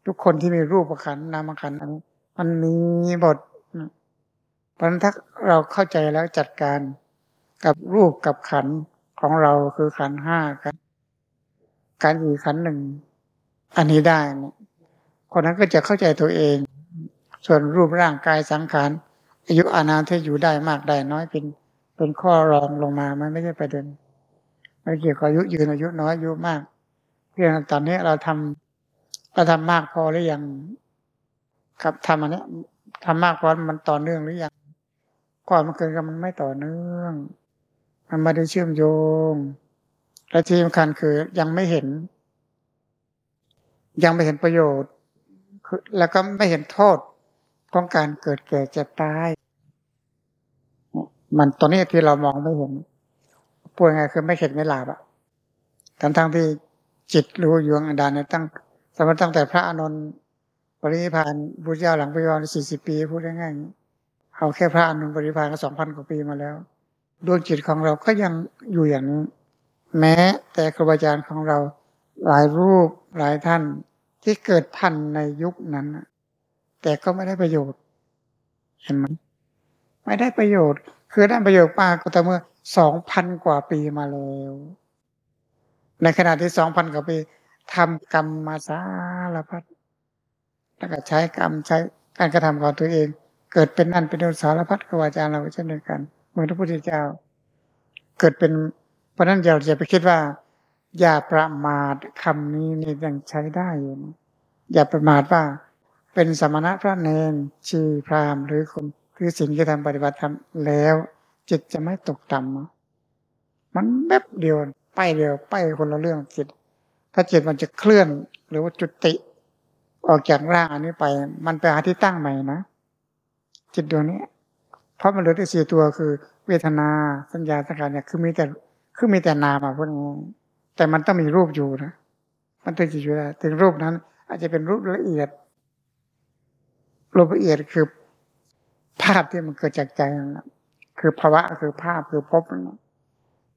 ทุกคนที่มีรูปขันนามขันอันนี้มันมีบทเพราะนั้นถ้าเราเข้าใจแล้วจัดการกับรูปกับขันของเราคือขันห้ากัน การอีกขันหนึ่ง อันนี้ได้เนี่ยคนนั้นก็จะเข้าใจตัวเอง ส่วนรูปร่างกายสังขารอายุอานามที่อยู่ได้มากได้น้อยเป็นเป็นข้อรองลงมามันไม่ใช่ประเด็นไม่เกี่ยวกับอายุยืนอายุน้อยอายุมากเพียงตอนนี้เราทำเราทำมากพอหรือยังครับทำอันนี้ทำมากพอมันต่อเนื่องหรือยังก่อนมันเกิดกับมันไม่ต่อเนื่อง มันไม่ได้เชื่อมโยง และที่สำคัญคือยังไม่เห็น ยังไม่เห็นประโยชน์คือแล้วก็ไม่เห็นโทษของการเกิดแก่เจ็บตาย มันตัวนี้ที่เรามองไม่เห็นพูดไงคือไม่เห็นไม่หลาบอะทั้งทั้งที่จิตรู้อยู่อันดานเนี่ยตั้งสมมติตั้งแต่พระอานนท์ปริพานพุทธเจ้าหลังปรินิพานสี่สิบปีพูดง่ายๆเอาแค่พระอานนท์ปรินิพานก็สองพันกว่าปีมาแล้วดวงจิตของเราก็ยังอยู่อย่างนี้ แม้แต่ครูบาอาจารย์ของเราหลายรูปหลายท่านที่เกิดทันในยุคนั้น แต่ก็ไม่ได้ประโยชน์ เห็นไหมไม่ได้ประโยชน์ คือได้ประโยชน์มากก็แต่เมื่อสองพันกว่าปีมาแล้วในขณะที่สองพันกว่าปีทำกรรมมาสารพัดแล้วก็ใช้กรรมใช้การกระทำของตัวเอง เกิดเป็นนั่นเป็นโดนสารพัดครูอาจารย์เราเช่นเดียวกัน เหมือนพระพุทธเจ้า เกิดเป็น เพราะนั้นเราจะไปคิดว่า อย่าประมาทคำนี้นี่ยังใช้ได้อยู่อย่าประมาทว่า เป็นสมณะพระเนนชีพรามหรือคนคือสิ่งที่ทำปฏิบัติทำแล้ว จิตจะไม่ตกต่ำมันแป๊บเดียวไปเดียวไปคนละเรื่องจิต ถ้าจิตมันจะเคลื่อน หรือว่าจุติ ออกจากร่างอันนี้ไป มันไปหาที่ตั้งใหม่นะจิตดวงนี้ เพราะมันเหลือแต่สี่ตัวคือ เวทนาสัญญาสังขารเนี่ยคือมีแต่ คือมีแต่นามอะพวกนี้แต่มันต้องมีรูปอยู่นะ มันถึงจะอยู่ได้ถึงรูปนั้น อาจจะเป็นรูปละเอียด รูปละเอียดคือภาพที่มันเกิดจากใจนะคือภาวะคือภาพคือพบนะ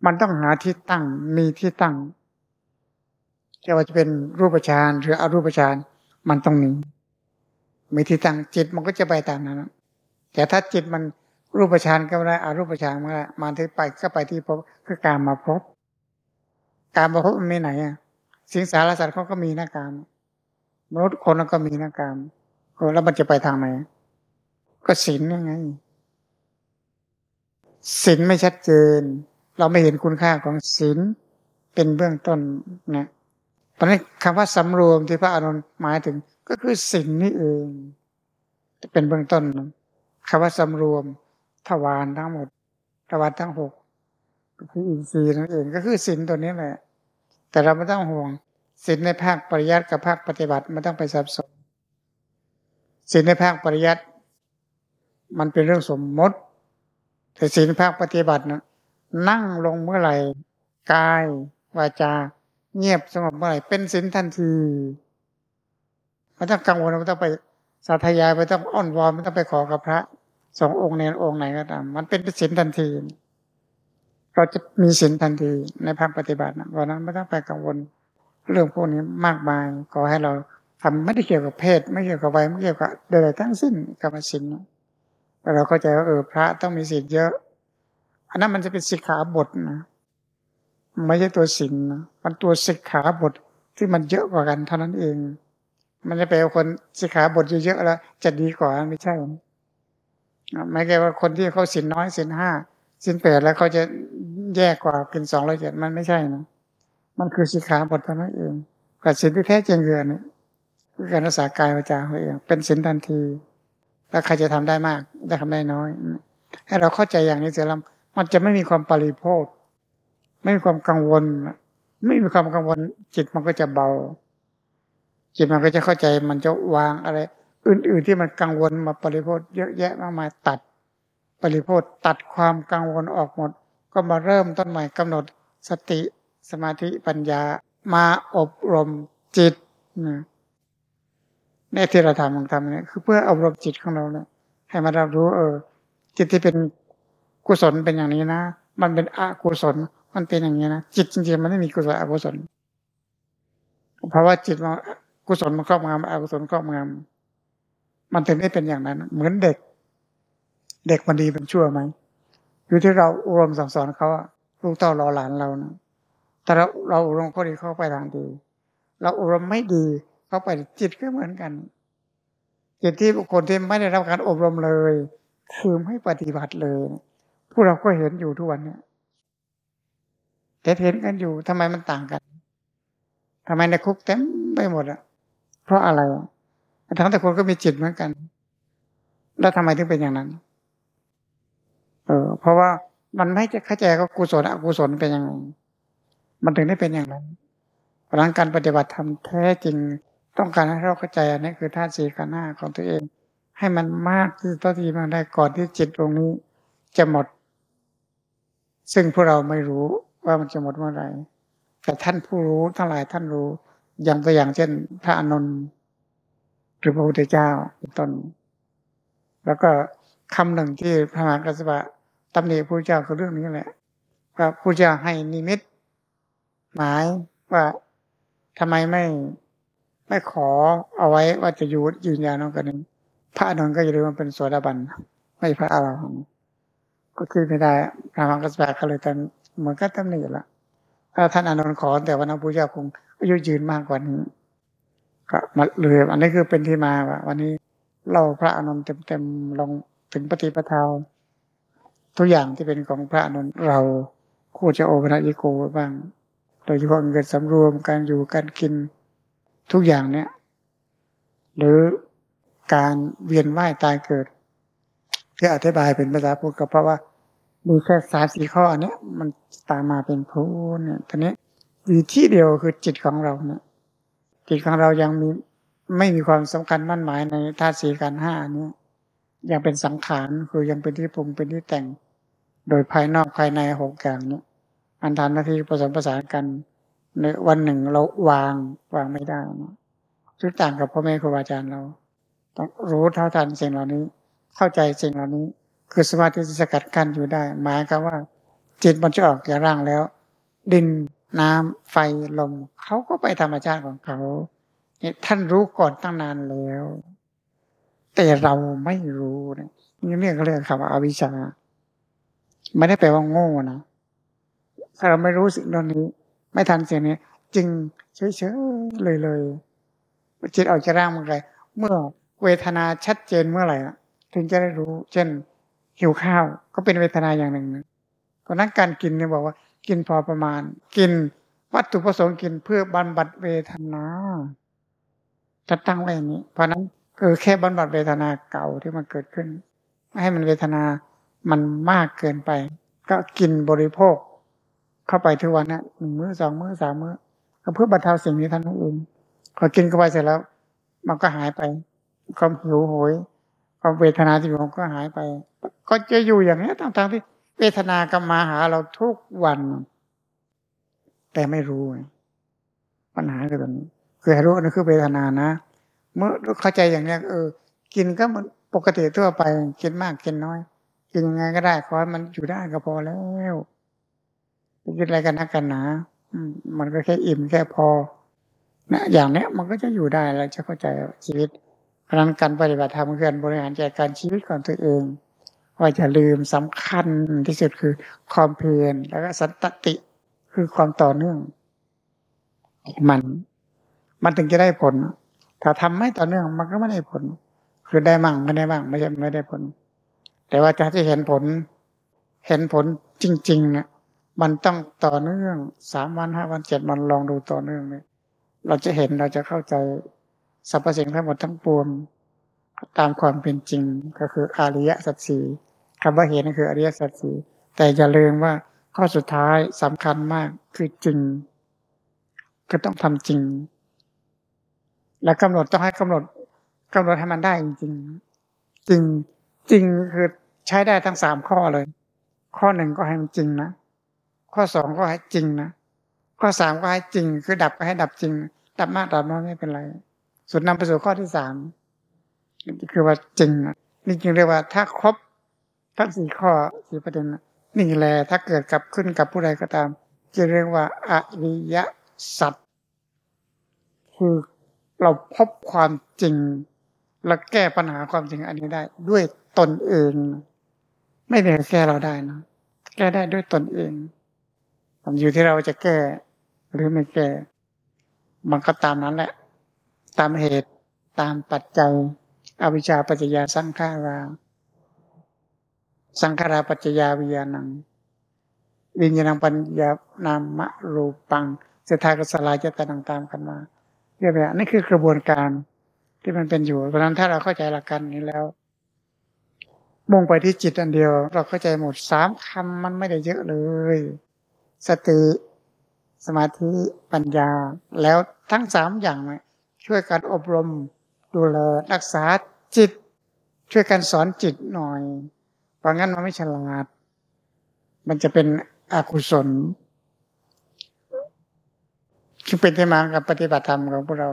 มันต้องหาที่ตั้งมีที่ตั้งจะว่าจะเป็นรูปฌานหรืออรูปฌานมันต้องมีมีที่ตั้งจิตมันก็จะไปตามนั้นแต่ถ้าจิตมัน รูปฌานก็ไม่ได้อารูปฌานก็ได้มาที่ไปก็ไปที่พบคือการมาพบ การมาพบมันไม่ไหนอะสิงสารสัตว์เขาก็มีหน้าการมนุษย์คนก็มีหน้าการแล้วมันจะไปทางไหนก็ศีลยังไงศีลไม่ชัดเจน เราไม่เห็นคุณค่าของศีลเป็นเบื้องต้นนะเพราะนั้นคำว่าสำรวมที่พระอนุนหมายถึง ก็คือศีลนี่เองเป็นเบื้องต้นคำว่าสำรวม ทวารทั้งหมดทวารทั้งหกก็คืออินทรีย์นั่นเองก็คือศีลตัวนี้แหละ แต่เราไม่ต้องห่วงศีลในภาคปริยัติกับภาคปฏิบัติไม่ต้องไปสับสนศีลในภาคปริยัติมันเป็นเรื่องสมมติ แต่ศีลภาคปฏิบัตินะนั่งลงเมื่อไหร่กายวาจา เงียบสงบเมื่อไหร่เป็นศีลทันทีไม่ต้องกังวลไม่ต้องไปสาธยายไม่ต้องอ้อนวอนไม่ต้องไปขอกับพระ สององค์ในองค์ไหนก็ตาม มันเป็นศีลทันที เราจะมีศีลทันทีในภาคปฏิบัตินะเพราะนั้นไม่ต้องไปกังวลเรื่องพวกนี้มากมายขอให้เราทำไม่ได้เกี่ยวกับเพศ ไม่เกี่ยวกับวัยไม่เกี่ยวกับใดๆทั้งสิ้นกรรมสินเราเข้าใจว่าเออพระต้องมีศีลเยอะ อันนั้นมันจะเป็นสิกขาบทนะไม่ใช่ตัวศีลนะมันตัวสิกขาบทที่มันเยอะกว่ากันเท่านั้นเอง มันจะแปลว่าคนสิกขาบทเยอะๆแล้วจะดีกว่าไม่ใช่ ไม่ใช่ว่าคนที่เขาศีลน้อยศีลห้าศีลแปดแล้วเขาจะแย่กว่าเป็นสองร้อยเจ็ดมันไม่ใช่นะมันคือสิกขาบทเท่านั้นเองกับศีลที่แท้จริงคือนี่คือการรักษากายวาจาเขาเองเป็นศีลทันทีแล้วใครจะทำได้มากได้ทำได้น้อย ให้เราเข้าใจอย่างนี้เสร็จแล้วมันจะไม่มีความปริโภคไม่มีความกังวล ไม่มีความกังวล จิตมันก็จะเบา จิตมันก็จะเข้าใจมันจะวางอะไร อื่น ๆที่มันกังวลมาปริโภคเยอะแยะมากมายตัด ปริโภคตัดความกังวลออกหมด ก็มาเริ่มต้นใหม่กำหนดสติสมาธิปัญญามาอบรมจิตนะในที่เราทำของทำเนี่ยคือเพื่ออบรมจิตของเราเนี่ยให้มารับรู้เออ จิตที่เป็นกุศลเป็นอย่างนี้นะมันเป็นอกุศลมันเป็นอย่างนี้นะจิตจริงๆมันไม่มีกุศลอกุศลเพราะว่าจิตมันกุศลมันครอบงำอกุศลครอบงำ มันถึงได้เป็นอย่างนั้น เหมือนเด็ก เด็กมันดีเป็นชั่วไหมอยู่ที่เราอบรมสั่งสอนเขาลูกเต้ารอหลานเรานะแต่เราเราอบรมเขาดีเขาไปทางดี เราอบรมไม่ดีเขาไปจิตก็เหมือนกัน จิตที่บุคคลที่ไม่ได้รับการอบรมเลย คือไม่ปฏิบัติเลย พวกเราก็เห็นอยู่ทุกวันเนี่ยแต่เห็นกันอยู่ทำไมมันต่างกันทำไมในคุกเต็มไปหมดอะเพราะอะไร ทั้งแต่คนก็มีจิตเหมือนกัน แล้วทำไมถึงเป็นอย่างนั้น เออ เพราะว่ามันไม่จะเข้าใจก็กุศลอกุศลเป็นอยังไงมันถึงได้เป็นอย่างนั้นพลังการปฏิบัติธรรมแท้จริง ต้องการให้เราเข้าใจอันนี้คือธาตุสี่ขันธ์ห้าของตัวเอง ให้มันมากที่เท่าที่มันได้ก่อนที่จิตตรงนี้ จะหมด ซึ่งพวกเราไม่รู้ว่ามันจะหมดเมื่อไหร่แต่ท่านผู้รู้ทั้งหลายท่านรู้ อย่างตัวอย่างเช่น พระอนุน หรือพระพุทธเจ้าเป็นต้น แล้วก็คำหนึ่งที่พระมหากัสปะตำหนิพระเจ้าคือเรื่องนี้แหละว่าพระเจ้าให้นิมิต หมายว่าทำไมไม่ไม่ขอเอาไว้ว่าจะอยู่ยืนยาวน้องกันนี้พระอนุนก็อย่าลืมมันเป็นโสดาบันไม่พระอรหันต์ก็คือไม่ได้พระมหากัสปะก็เลยตเหมือนกับตำหนิละถ้าท่านอนุนขอแต่วันนั้นพระเจ้าคงอายุยืนมากกว่านี้ ก็มาเลยอันนี้คือเป็นที่มาว่าวันนี้เราพระอนุนเต็มๆลงถึงปฏิปทาทุกอย่างที่เป็นของพระอนุนเราควรจะโอปนัญิโกบ้าง โดยเฉพาะเงินสำรวมการอยู่การกินทุกอย่างเนี้ยหรือการเวียนว่ายตายเกิดที่อธิบายเป็นภาษาพูดก็เพราะว่ามีแค่สามสี่ข้อเนี้ยมันตามมาเป็นพูเนี่ยทีนี้อยู่ที่เดียวคือจิตของเราเนี่ย จิตของเรายังมีไม่มีความสำคัญมั่นหมายในธาตุสี่กันห้านี้ยังเป็นสังขารคือยังเป็นที่ปรุงเป็นที่แต่ง โดยภายนอกภายในหกอย่างนี้อันทานหน้าที่ผสมผสานกันในวันหนึ่งเราวางวางไม่ได้นะทุกต่างกับพ่อแม่ครูบาอาจารย์เราต้องรู้เท่าทันสิ่งเหล่านี้ เข้าใจสิ่งเหล่านี้ คือสมาธิสกัดกั้นอยู่ได้ หมายก็ว่า จิตมันจะออกจากร่างแล้ว ดิน น้ำไฟลมเขาก็ไปธรรมชาติของเขาเนี่ยท่านรู้ก่อนตั้งนานแล้ว แต่เราไม่รู้เนี่ยนี่เรียกเรื่องคำว่าอวิชชาไม่ได้แปลว่าโง่นะถ้าเราไม่รู้สิ่งเหล่านี้ ไม่ทันสิ่งนี้ จึงเฉยๆเลยเลยจิตออกจากร่างเมื่อไรเมื่อเวทนาชัดเจนเมื่อไหร่ถึงจะได้รู้ เช่นหิวข้าวก็เป็นเวทนาอย่างหนึ่งเพราะนั้นการกินเนี่ยบอกว่า กินพอประมาณ กินวัตถุประสงค์กินเพื่อบรรบัดเวทนาจะตั้งไว้อย่างนี้ เพราะนั้นคือแค่บรรบัดเวทนาเก่าที่มันเกิดขึ้น ไม่ให้มันเวทนามันมากเกินไป ก็กินบริโภค เข้าไปทุกวันนะหนึ่งมื้อสองมื้อสามมื้อก็เพื่อบรรเทาสิ่งนี้ท่านอื่นพอกินเข้าไปเสร็จแล้ว มันก็หายไปความหิวโหยความเวทนาที่อยู่ก็หายไป ก็จะอยู่อย่างนี้ทั้งๆที่ เวทนาก็มาหาเราทุกวัน แต่ไม่รู้ ปัญหาคือตรงนี้คือให้รู้นั่นคือเวทนานะ เมื่อเข้าใจอย่างนี้เออ กินก็มันปกติทั่วไป กินมากกินน้อย กินยังไงก็ได้ขอให้มันอยู่ได้ก็พอแล้วกินอะไรกันนักกันหนามันก็แค่อิ่มแค่พอนะอย่างเนี้ยมันก็จะอยู่ได้แล้วจะเข้าใจชีวิตเพราะนั้นการปฏิบัติธรรมคือการบริหารจัดการชีวิตของตัวเอง ว่าจะลืมสำคัญที่สุดคือความเพียรแล้วก็สันตติคือความต่อเนื่องมัน มันถึงจะได้ผล ถ้าทำไม่ต่อเนื่องมันก็ไม่ได้ผล คือได้มั่งไม่ได้บ้างไม่ใช่ไม่ได้ผล แต่ว่าจะจะเห็นผล เห็นผลจริงๆเนี่ยมันต้องต่อเนื่องสามวันห้าวันเจ็ดวันลองดูต่อเนื่องเลยเราจะเห็นเราจะเข้าใจสรรพสิ่งทั้งหมดทั้งปวงตามความเป็นจริงก็คืออริยสัจสี่ คำว่าเห็นคืออริยสัจสี่แต่อย่าลืมว่าข้อสุดท้ายสำคัญมากคือจริง ก็ต้องทำจริง และกำหนดต้องให้กำหนดกำหนดให้มันได้จริง จริงจริงคือใช้ได้ทั้งสามข้อเลย ข้อหนึ่งก็ให้มันจริงนะข้อสองก็ให้จริงนะข้อสามก็ให้จริง คือดับก็ให้ดับจริง ดับมากดับน้อยไม่เป็นไร สุดนำไปสู่ข้อที่สามคือว่าจริงนี่จึงเรียกว่าถ้าครบ ทั้งสี่ข้อสี่ประเด็นนี่แหละถ้าเกิดกับขึ้นกับผู้ใดก็ตามจะเรียกว่าอริยสัจคือเราพบความจริง และแก้ปัญหาความจริงอันนี้ได้ ด้วยตนเอง ไม่ได้แก้เราได้นะแก้ได้ด้วยตนเองอยู่ที่เราจะแก้ หรือไม่แก้ มันก็ตามนั้นแหละ ตามเหตุตามปัจจัย อวิชชาปัจจยาสังข้ารา สังขาราปัจจยาวิญญาณัง วิญญาณังปัญญานามะรูปังเสทากสลายจะตางตามกันมาเรียกว่านี่คือกระบวนการที่มันเป็นอยู่เพราะนั้นถ้าเราเข้าใจหลักการนี้แล้ว มุ่งไปที่จิตอันเดียว เราเข้าใจหมดสามคำมันไม่ได้เยอะเลย สติสมาธิปัญญา แล้วทั้งสามอย่างช่วยกันอบรมดูแลรักษาจิต ช่วยกันสอนจิตหน่อย ราะงั้นมันไม่ฉลาด มันจะเป็นอกุศลคือเป็นที่มากับปฏิบัติธรรมของพวกเรา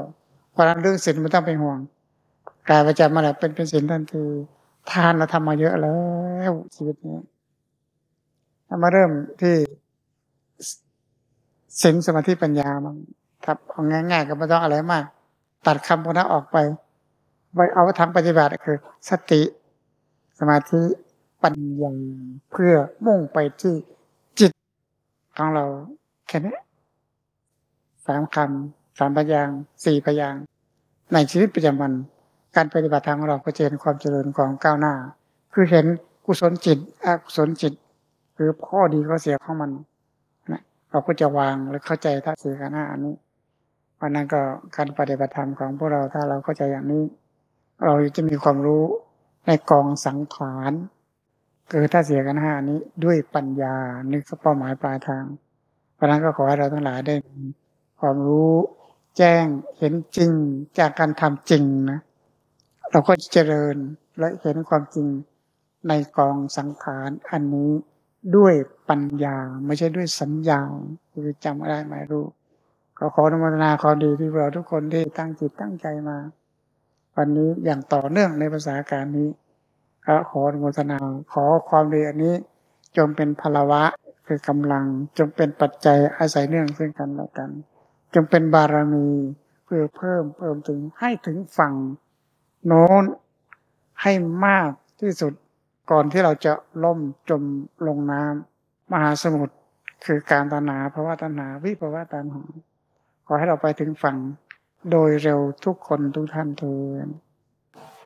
เพราะนั้นเรื่องศีลไม่ต้องเป็นห่วงกายประจำมาแล้วเป็นเป็นศีลทันทีทานเราทำมาเยอะแล้วชีวิตนี้ถ้ามาเริ่มที่ศีลสมาธิปัญญามันทับเอาง่าย ๆ ก็ไม่ต้องอะไรมาก ตัดคำพวกนั้นออกไปไปเอาทางปฏิบัติคือ สติ สมาธิ ปัญญาเพื่อมุ่งไปที่จิตของเราแค่นี้สามคำสามพยางค์สี่พยางค์ในชีวิตประจำวัน การปฏิบัติทางของเราก็จะเห็นความเจริญของก้าวหน้า คือเห็นกุศลจิตอกุศลจิตหรือข้อดีข้อเสียของมันนะเราก็จะวางและเข้าใจท่าสี่ขันธ์ห้าอันนี้วันนั้นก็การปฏิบัติธรรมของพวกเราถ้าเราเข้าใจอย่างนี้ เราจะมีความรู้ในกองสังขาร คือถ้าเสียกันห้านี้ด้วยปัญญา นึกเป้าหมายปลายทาง เพราะนั้นก็ขอให้เราทั้งหลายได้ความรู้แจ้งเห็นจริงจากการทำจริงนะเราก็เจริญและเห็นความจริงในกองสังขารอันนี้ด้วยปัญญาไม่ใช่ด้วยสัญญาคือจำไม่ได้ไม่รู้ก็ขออนุโมทนาความดีที่เราทุกคนที่ตั้งจิตตั้งใจมา วันนี้อย่างต่อเนื่องในภาษาการนี้ ก็ขออนุโมทนาขอความดีอันนี้ จงเป็นพลวะคือกำลังจงเป็นปัจจัยอาศัยเนื่องซึ่งกันและกัน จงเป็นบารมีเพื่อเพิ่มเพิ่มถึงให้ถึงฝั่งโน้นให้มากที่สุดก่อนที่เราจะล่มจมลงน้ำมหาสมุทรคือการตนาภาวะตนาวิภาวะตันหาขอให้เราไปถึงฝั่งโดยเร็วทุกคนทุกท่านเถิด